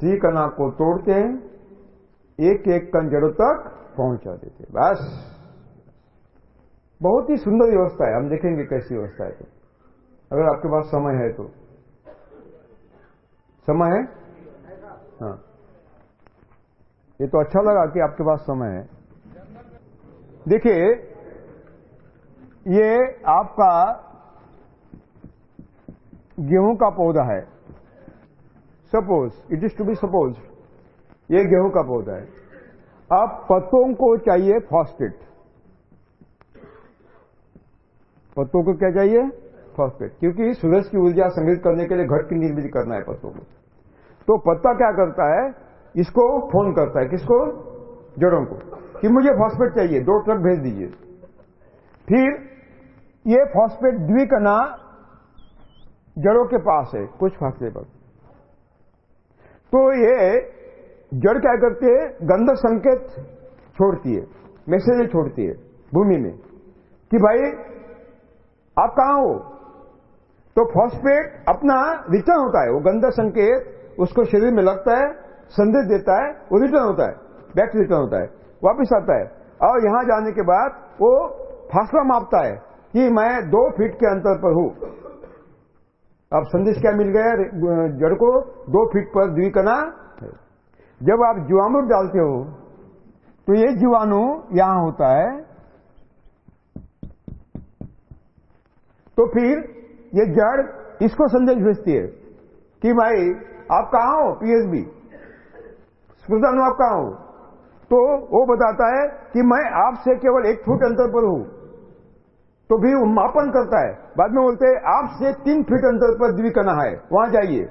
त्रिकणा को तोड़ते हैं एक एक कण जड़ों तक पहुँचा देते हैं। बस। बहुत ही सुंदर व्यवस्था है। हम देखेंगे कैसी व्यवस्था है। अगर आपके पास समय है तो। समय है? हाँ। ये तो अच्छा लगा कि आपके पास समय है। देखिए, ये आपका गेहूँ का पौधा है। Suppose it is to be suppose ये गेहूँ का पौधा है। अब पत्तों को चाहिए फॉस्फेट पत्तों को क्या चाहिए? फॉस्फेट क्योंकि सूरज की ऊर्जा संग्रहित करने के लिए घट की निर्मित करना है पत्तों को। तो पत्ता क्या करता है? इसको फ़ोन करता है। किसको? जड़ों को। कि मुझे फॉस्फेट चाहिए, दो ट्रक भेज दीजिए। फिर ये फॉस्फेट द्विकणा जड़ों के पास है, कुछ फासले पर तो ये जड़ क्या करती है? गंध संकेत छोड़ती है, मैसेज छोड़ती है भूमि में कि भाई, आप कहाँ हो? तो फॉस्फेट अपना रिटर्न होता है, वो गंदा संकेत उसको शरीर में लगता है, संदेश देता है, वो रिटर्न होता है बैक रिटर्न होता है। वापिस आता है। और यहाँ जाने के बाद वो फासला मापता है कि मैं दो फीट के अंतर पर हूँ। अब संदेश क्या मिल गया? जड़ को दो फीट पर द्विकणा जब आप जीवाणु डालते हो तो ये जीवाणु यहाँ होता है। तो फिर ये जड़ इसको संदेश भेजती है कि भाई, आप कहाँ हो? पीएसबी स्मृतानु आप कहाँ हो? तो वो बताता है कि मैं आपसे केवल एक फुट अंतर पर हूँ। तो फिर मापन करता है। बाद में बोलते हैं, आपसे तीन फीट अंतर पर द्विकणा है, वहाँ जाइए।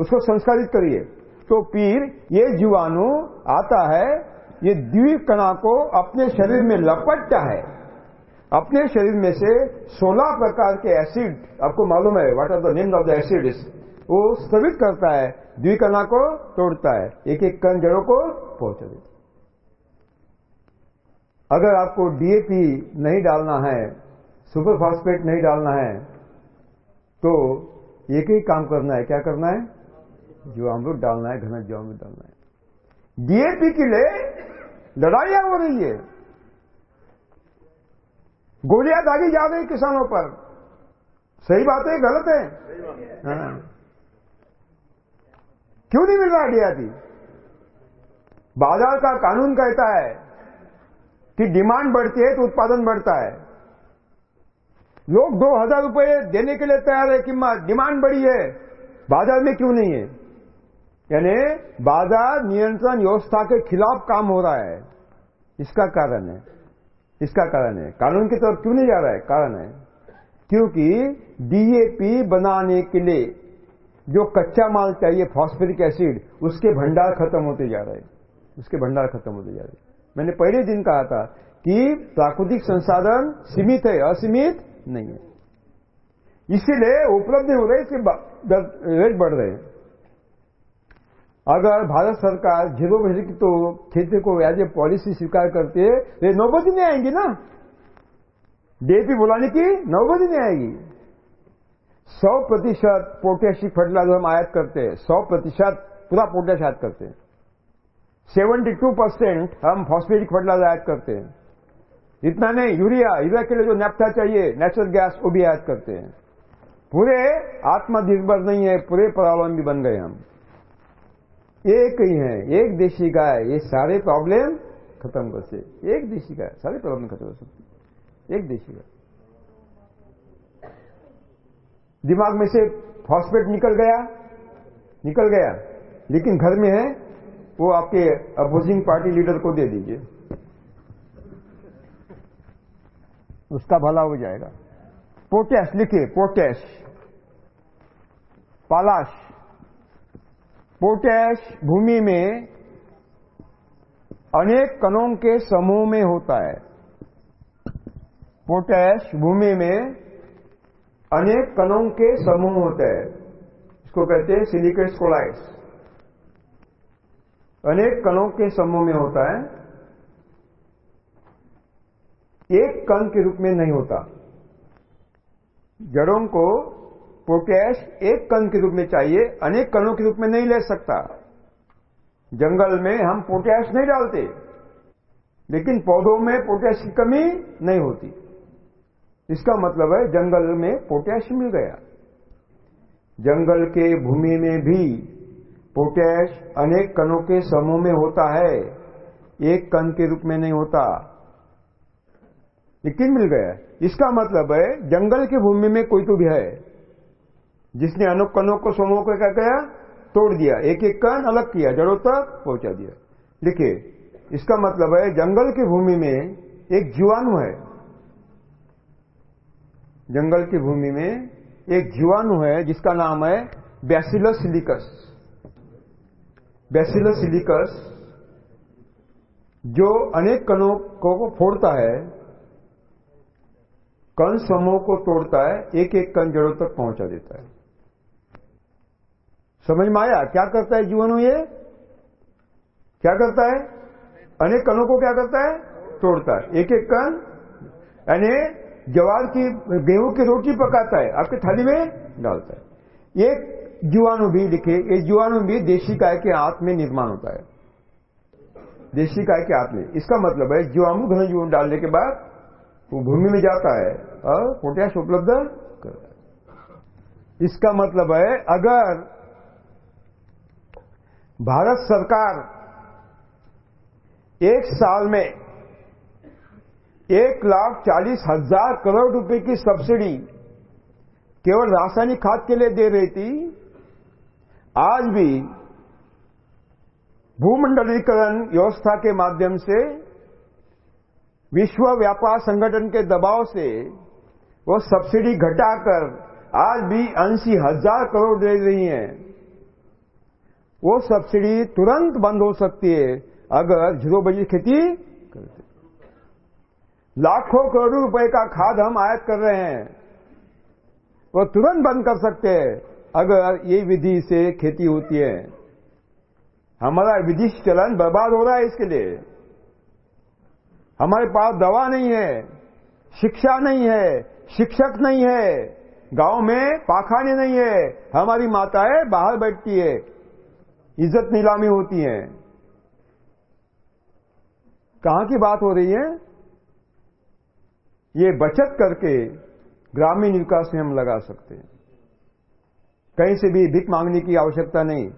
उसको संस्कारित करिए। तो पीर, ये जीवाणु आता है, ये द्विकणा को अपने शरीर में लपटता है। अपने शरीर में से 16 प्रकार के एसिड आपको मालूम है what are the name of the acid वो स्थगित करता है द्विकणा को तोड़ता है एक एक कण जड़ों को पहुँचा देता अगर आपको डीएपी नहीं डालना है सुपर फास्फेट नहीं डालना है तो एक ही काम करना है क्या करना है? जो जीवामृत डालना है घना जीवामृत डालना है। डीएपी के लिए लड़ाइयाँ हो रही है। गोलियाँ दागी जा रही किसानों पर। सही बात है गलत है। हाँ। क्यों नहीं मिल रहा डीआरपी बाज़ार का कानून कहता है कि डिमांड बढ़ती है तो उत्पादन बढ़ता है। लोग दो हज़ार रुपये देने के लिए तैयार है, कीमत, डिमांड बढ़ी है। बाज़ार में क्यों नहीं है? यानी बाज़ार नियंत्रण व्यवस्था के खिलाफ काम हो रहा है। इसका कारण है। इसका कारण है। कानून की तरफ़ क्यों नहीं जा रहा है? कारण है क्योंकि डीएपी बनाने के लिए जो कच्चा माल चाहिए फॉस्फेरिक एसिड उसके भंडार खत्म होते जा रहे हैं। उसके भंडार खत्म होते जा रहे हैं। मैंने पहले दिन कहा था कि प्राकृतिक संसाधन सीमित है, असीमित नहीं है। इसीलिए उपलब्ध हो रहे इसके रेट बढ़ रहे हैं। अगर भारत सरकार ज़ीरो बजट तो खेती को एज ए पॉलिसी स्वीकार करती है नौबत नहीं आएँगी ना? डीएपी बुलाने की नौबत नहीं आएगी। सौ प्रतिशत पोटेशिक फर्टिलाइज़र हम आयात करते हैं। सौ प्रतिशत पूरा पोटेश आयात करते हैं। सेवेंटी टू परसेंट हम फॉस्फेटिक फर्टिलाइज़र आयात करते हैं। इतना नहीं, यूरिया यूरिया के लिए जो नेप्था चाहिए, नेचुरल गैस, वो भी आयात करते हैं। पूरे आत्मनिर्भर नहीं है, पूरे परावलंबी बन गए हम। एक ही है, एक देशी गाय, ये सारे प्रॉब्लम खत्म कर सकते एक देशी गाय, सारे प्रॉब्लम खत्म कर सकते एक देशी गाय। दिमाग में से फॉस्फेट निकल गया निकल गया। लेकिन घर में है, वो आपके अपोजिंग पार्टी लीडर को दे दीजिए। उसका भला हो जाएगा। पोटैश, लिखिए, पोटैश। पालाश। पोटैश भूमि में अनेक कणों के समूह में होता है। पोटैश भूमि में अनेक कणों के समूह होते हैं। इसको कहते हैं सिलिकेट्स कोलाइड्स अनेक कणों के समूह में होता है। एक कण के रूप में नहीं होता। जड़ों को पोटैश एक कण के रूप में चाहिए, अनेक कणों के रूप में नहीं ले सकता। जंगल में हम पोटैश नहीं डालते, लेकिन पौधों में पोटैश की कमी नहीं होती। इसका मतलब है जंगल में पोटैश मिल गया। जंगल के भूमि में भी पोटैश अनेक कणों के समूह में होता है। एक कण के रूप में नहीं होता। लेकिन मिल गया? इसका मतलब है जंगल की भूमि में कोई तो भी है। जिसने अनेक कणों को समूह को क्या किया? तोड़ दिया। एक एक कण अलग किया, जड़ों तक पहुँचा दिया। देखिए, इसका मतलब है जंगल की भूमि में एक जीवाणु है। जंगल की भूमि में एक जीवाणु है, जिसका नाम है बैसिलस सिलिकस बैसिलस सिलिकस जो अनेक कणों को फोड़ता है, कण समूह को तोड़ता है एक एक कण जड़ों तक पहुँचा देता है। समझ में आया? क्या करता है जीवाणु ये? क्या करता है? अनेक कणों को क्या करता है? तोड़ता है। एक एक कण, यानी जवार की, गेहूँ की रोटी पकाता है, आपके थाली में डालता है। एक जीवाणु भी लिखे ये जीवाणु भी देशी गाय के हाथ में निर्माण होता है। देशी गाय के हाथ में। इसका मतलब है जीवाणु घन जीवन डालने के बाद वो भूमि में जाता है और पोटैश उपलब्ध करता है। इसका मतलब है, अगर भारत सरकार एक साल में एक लाख चालीस हज़ार करोड़ रुपए की सब्सिडी केवल रासायनिक खाद के लिए दे रही थी। आज भी भूमंडलीकरण व्यवस्था के माध्यम से, विश्व व्यापार संगठन के दबाव से वो सब्सिडी घटाकर आज भी अस्सी हज़ार करोड़ दे रही है। वो सब्सिडी तुरंत बंद हो सकती है अगर ज़ीरो बजट खेती लाखों करोड़ रुपए का खाद हम आयात कर रहे हैं। वो तुरंत बंद कर सकते हैं। अगर ये विधि से खेती होती है, हमारा विदेश चलन बर्बाद हो रहा है इसके लिए। हमारे पास दवा नहीं है, शिक्षा नहीं है, शिक्षक नहीं है, गाँव में पाखाने नहीं है, हमारी माताएँ बाहर बैठती है, इज़्ज़त नीलामी होती है। कहाँ की बात हो रही है? ये बचत करके ग्रामीण विकास में हम लगा सकते हैं। कहीं से भी भिक मांगने की आवश्यकता नहीं।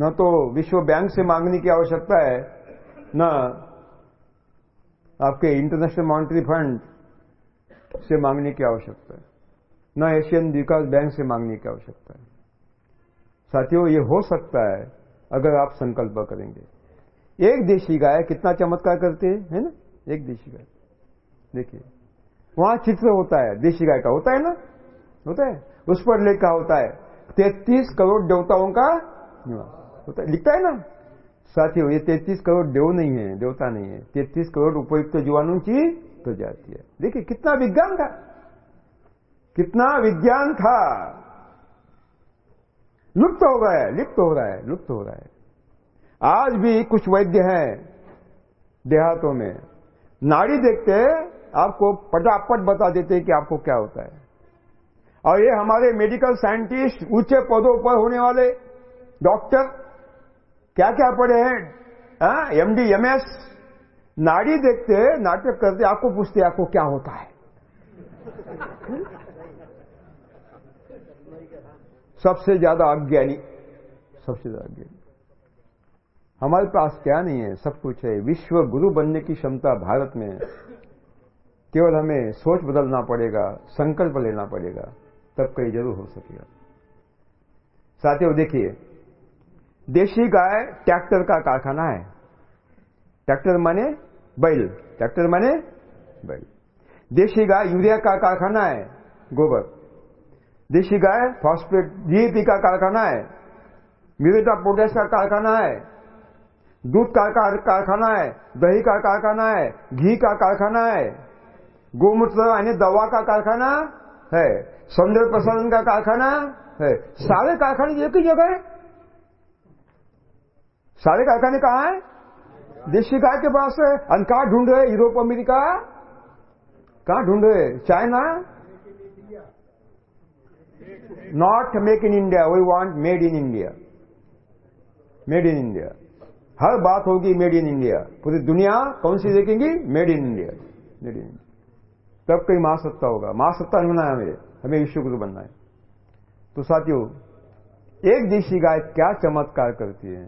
न तो विश्व बैंक से मांगने की आवश्यकता है, न आपके इंटरनेशनल मॉनिटरी फंड से मांगने की आवश्यकता है, न एशियन विकास बैंक से मांगने की आवश्यकता है। साथियों, ये हो सकता है अगर आप संकल्प करेंगे। एक देशी गाय कितना चमत्कार करते हैं, है ना? एक देशी गाय। देखिए। वहाँ चित्र होता है। देशी गाय का होता है ना? होता है। उस पर लिखा होता है। तैतीस करोड़ देवताओं का निवास। होता है। लिखता है ना? साथियों, ये तैतीस करोड़ देव नहीं है, देवता नहीं है। तैतीस करोड़ उपयुक्त तो जीवाणु की प्रजाति है। देखिए, कितना विज्ञान था। कितना विज्ञान था। लुप्त हो गया है, लिप्त हो रहा है, लुप्त हो रहा है। आज भी कुछ वैद्य हैं देहातों में। नाड़ी देखते आपको पटापट बता देते हैं कि आपको क्या होता है। और ये हमारे मेडिकल साइंटिस्ट ऊँचे पदों पर होने वाले डॉक्टर क्या क्या पढ़े हैं? एम डी एम एस नाड़ी देखते नाटक करते आपको पूछते आपको क्या होता है? सबसे ज़्यादा अज्ञानी, सबसे ज़्यादा अज्ञानी। हमारे पास क्या नहीं है, सब कुछ है। विश्व गुरु बनने की क्षमता भारत में है। केवल हमें सोच बदलना पड़ेगा, संकल्प लेना पड़ेगा, तब कहीं ज़रूर हो सकेगा। साथियों, देखिए, देशी गाय ट्रैक्टर का कारखाना है। ट्रैक्टर माने बैल, ट्रैक्टर माने बैल। देशी गाय यूरिया का कारखाना है, गोबर। देशी गाय फॉस्फेट डीएपी का कारखाना है म्यूरेटा पोटेश का कारखाना है, दूध का कारखाना है, दही का कारखाना है, घी का कारखाना है। गोमूत्र यानी दवा का कारखाना है, सौंदर्य प्रसारण का कारखाना है। सारे कारखाने एक ही जगह है। सारे कारखाने कहाँ है? देशी गाय के पास है। और ढूंढ रहे यूरोप, अमेरिका? कहाँ ढूंढ रहे China? Not make in India we want made in India made in India हर बात होगी मेड इन इंडिया पूरी दुनिया कौन सी देखेंगी? Made in India made in India तब कहीं महासत्ता होगा। महासत्ता नहीं बनना है हमें हमें विश्व गुरु बनना है। तो साथियों, एक देशी गाय क्या चमत्कार करती है?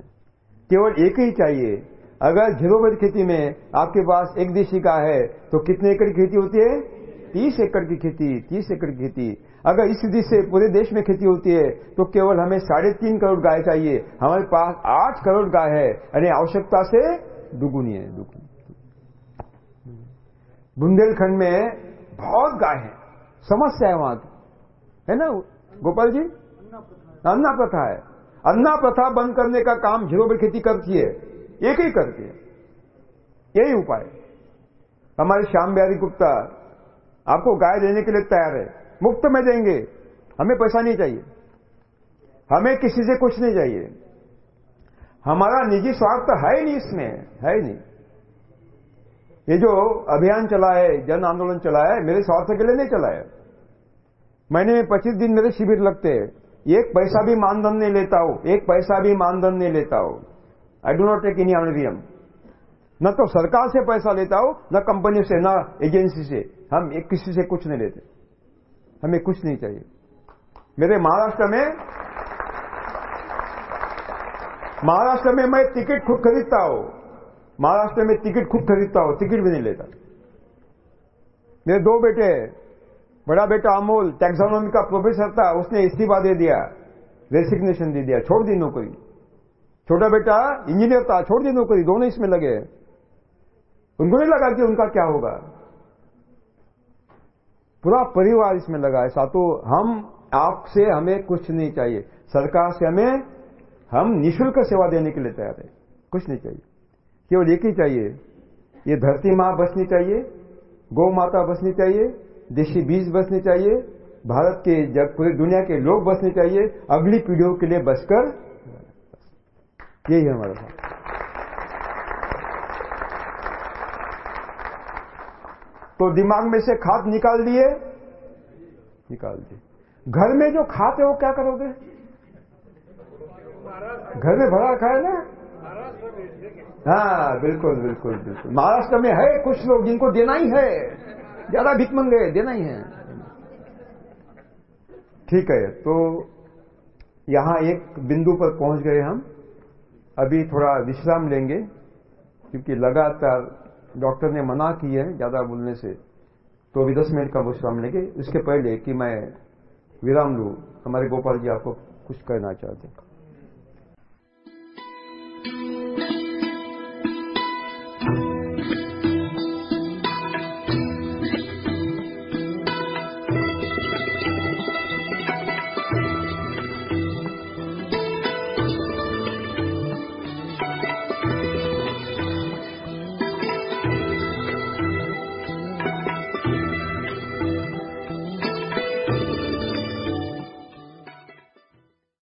केवल एक ही चाहिए। अगर ज़ीरो खेती में आपके पास एक देशी गाय है तो कितने एकड़ की खेती होती है? तीस एकड़ की खेती, तीस एकड़ की खेती। अगर इस विधि से, पूरे देश में खेती होती है तो केवल हमें साढ़े तीन करोड़ गाय चाहिए। हमारे पास आठ करोड़ गाय है। यानी आवश्यकता से दुगुनी है, दुगुनी। बुंदेलखंड में बहुत गाय है। समस्या है वहाँ की। है ना? गोपाल जी? अन्ना प्रथा है। अन्ना प्रथा बंद करने का काम ज़ीरो खेती करती है। एक ही करती है। यही उपाय हमारे श्याम बिहारी गुप्ता, आपको गाय देने के लिए तैयार है। मुफ़्त में देंगे। हमें पैसा नहीं चाहिए। हमें किसी से कुछ नहीं चाहिए। हमारा निजी स्वार्थ है नहीं इसमें। ही नहीं। ये जो अभियान चला है, जन आंदोलन चला है, मेरे स्वार्थ के लिए नहीं चला है। महीने में पच्चीस दिन मेरे शिविर लगते हैं। एक पैसा भी मानधन नहीं लेता हो, एक पैसा भी मानधन नहीं लेता हो। I do not take in honorarium न तो सरकार से पैसा लेता हो, न कंपनी से, न एजेंसी से। हम एक किसी से कुछ नहीं लेते। हमें कुछ नहीं चाहिए। मेरे महाराष्ट्र में महाराष्ट्र में मैं टिकट खुद खरीदता हूँ। महाराष्ट्र में टिकट खुद खरीदता हूँ, टिकट भी नहीं लेता। मेरे दो बेटे बड़ा बेटा अमोल टैक्सोनॉमी का प्रोफेसर था, उसने इस्तीफा दे दिया रेसिग्नेशन दे दिया, छोड़ दी नौकरी। छोटा बेटा इंजीनियर था, छोड़ दी नौकरी, दोनों इसमें लगे उनको नहीं लगा कि उनका क्या होगा। पूरा परिवार इसमें लगा है, सातों, हम आपसे हमें कुछ नहीं चाहिए। सरकार से हमें, हम निशुल्क सेवा देने के लिए तैयार है। कुछ नहीं चाहिए। केवल एक ही चाहिए। ये धरती माँ बसनी चाहिए, गौ माता बसनी चाहिए, देशी बीज बसने चाहिए, भारत के जब पूरी दुनिया के लोग बसने चाहिए, अगली पीढ़ियों के लिए बसकर यही हमारा साथ तो दिमाग में से खाद निकाल दिए निकाल दिए। घर में जो खाते हो, क्या करोगे? घर में भरा खाए ना? हाँ बिल्कुल बिल्कुल बिल्कुल। महाराष्ट्र में है कुछ लोग जिनको देना ही है। ज़्यादा भिक मंगे देना ही है। ठीक है तो यहाँ एक बिंदु पर पहुँच गए हम। अभी थोड़ा विश्राम लेंगे, क्योंकि लगातार डॉक्टर ने मना की है ज़्यादा बोलने से। तो अभी दस मिनट का विश्राम लेंगे। इसके पहले कि मैं विराम लू, हमारे गोपाल जी आपको कुछ कहना चाहते हैं।